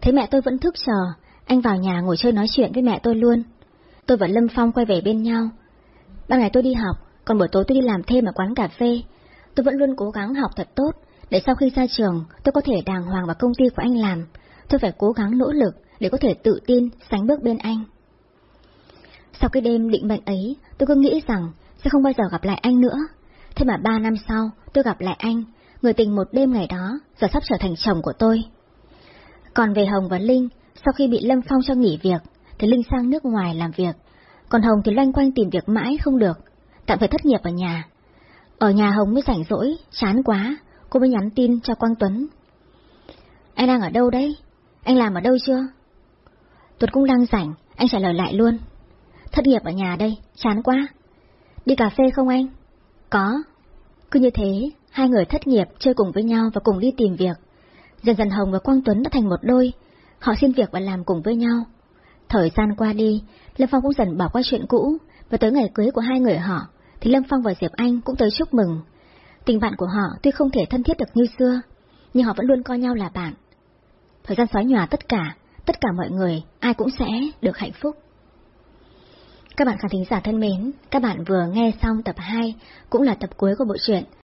Thấy mẹ tôi vẫn thức chờ, anh vào nhà ngồi chơi nói chuyện với mẹ tôi luôn. Tôi và Lâm Phong quay về bên nhau. Ban ngày tôi đi học, còn buổi tối tôi đi làm thêm ở quán cà phê. Tôi vẫn luôn cố gắng học thật tốt, để sau khi ra trường tôi có thể đàng hoàng vào công ty của anh làm. Tôi phải cố gắng nỗ lực để có thể tự tin sánh bước bên anh. Sau cái đêm định mệnh ấy, tôi cứ nghĩ rằng sẽ không bao giờ gặp lại anh nữa. Thế mà ba năm sau, tôi gặp lại anh, người tình một đêm ngày đó, giờ sắp trở thành chồng của tôi. Còn về Hồng và Linh, sau khi bị Lâm Phong cho nghỉ việc, thì Linh sang nước ngoài làm việc, còn Hồng thì loanh quanh tìm việc mãi không được, tạm phải thất nghiệp ở nhà. Ở nhà Hồng mới rảnh rỗi, chán quá, cô mới nhắn tin cho Quang Tuấn. Anh đang ở đâu đấy? Anh làm ở đâu chưa? Tuấn cũng đang rảnh, anh trả lời lại luôn. Thất nghiệp ở nhà đây, chán quá. Đi cà phê không anh? Có. Cứ như thế, hai người thất nghiệp chơi cùng với nhau và cùng đi tìm việc. Dần dần Hồng và Quang Tuấn đã thành một đôi, họ xin việc và làm cùng với nhau. Thời gian qua đi, Lâm Phong cũng dần bỏ qua chuyện cũ, và tới ngày cưới của hai người họ, thì Lâm Phong và Diệp Anh cũng tới chúc mừng. Tình bạn của họ tuy không thể thân thiết được như xưa, nhưng họ vẫn luôn coi nhau là bạn. Thời gian xóa nhòa tất cả, tất cả mọi người, ai cũng sẽ được hạnh phúc. Các bạn khán thính giả thân mến, các bạn vừa nghe xong tập 2, cũng là tập cuối của bộ truyện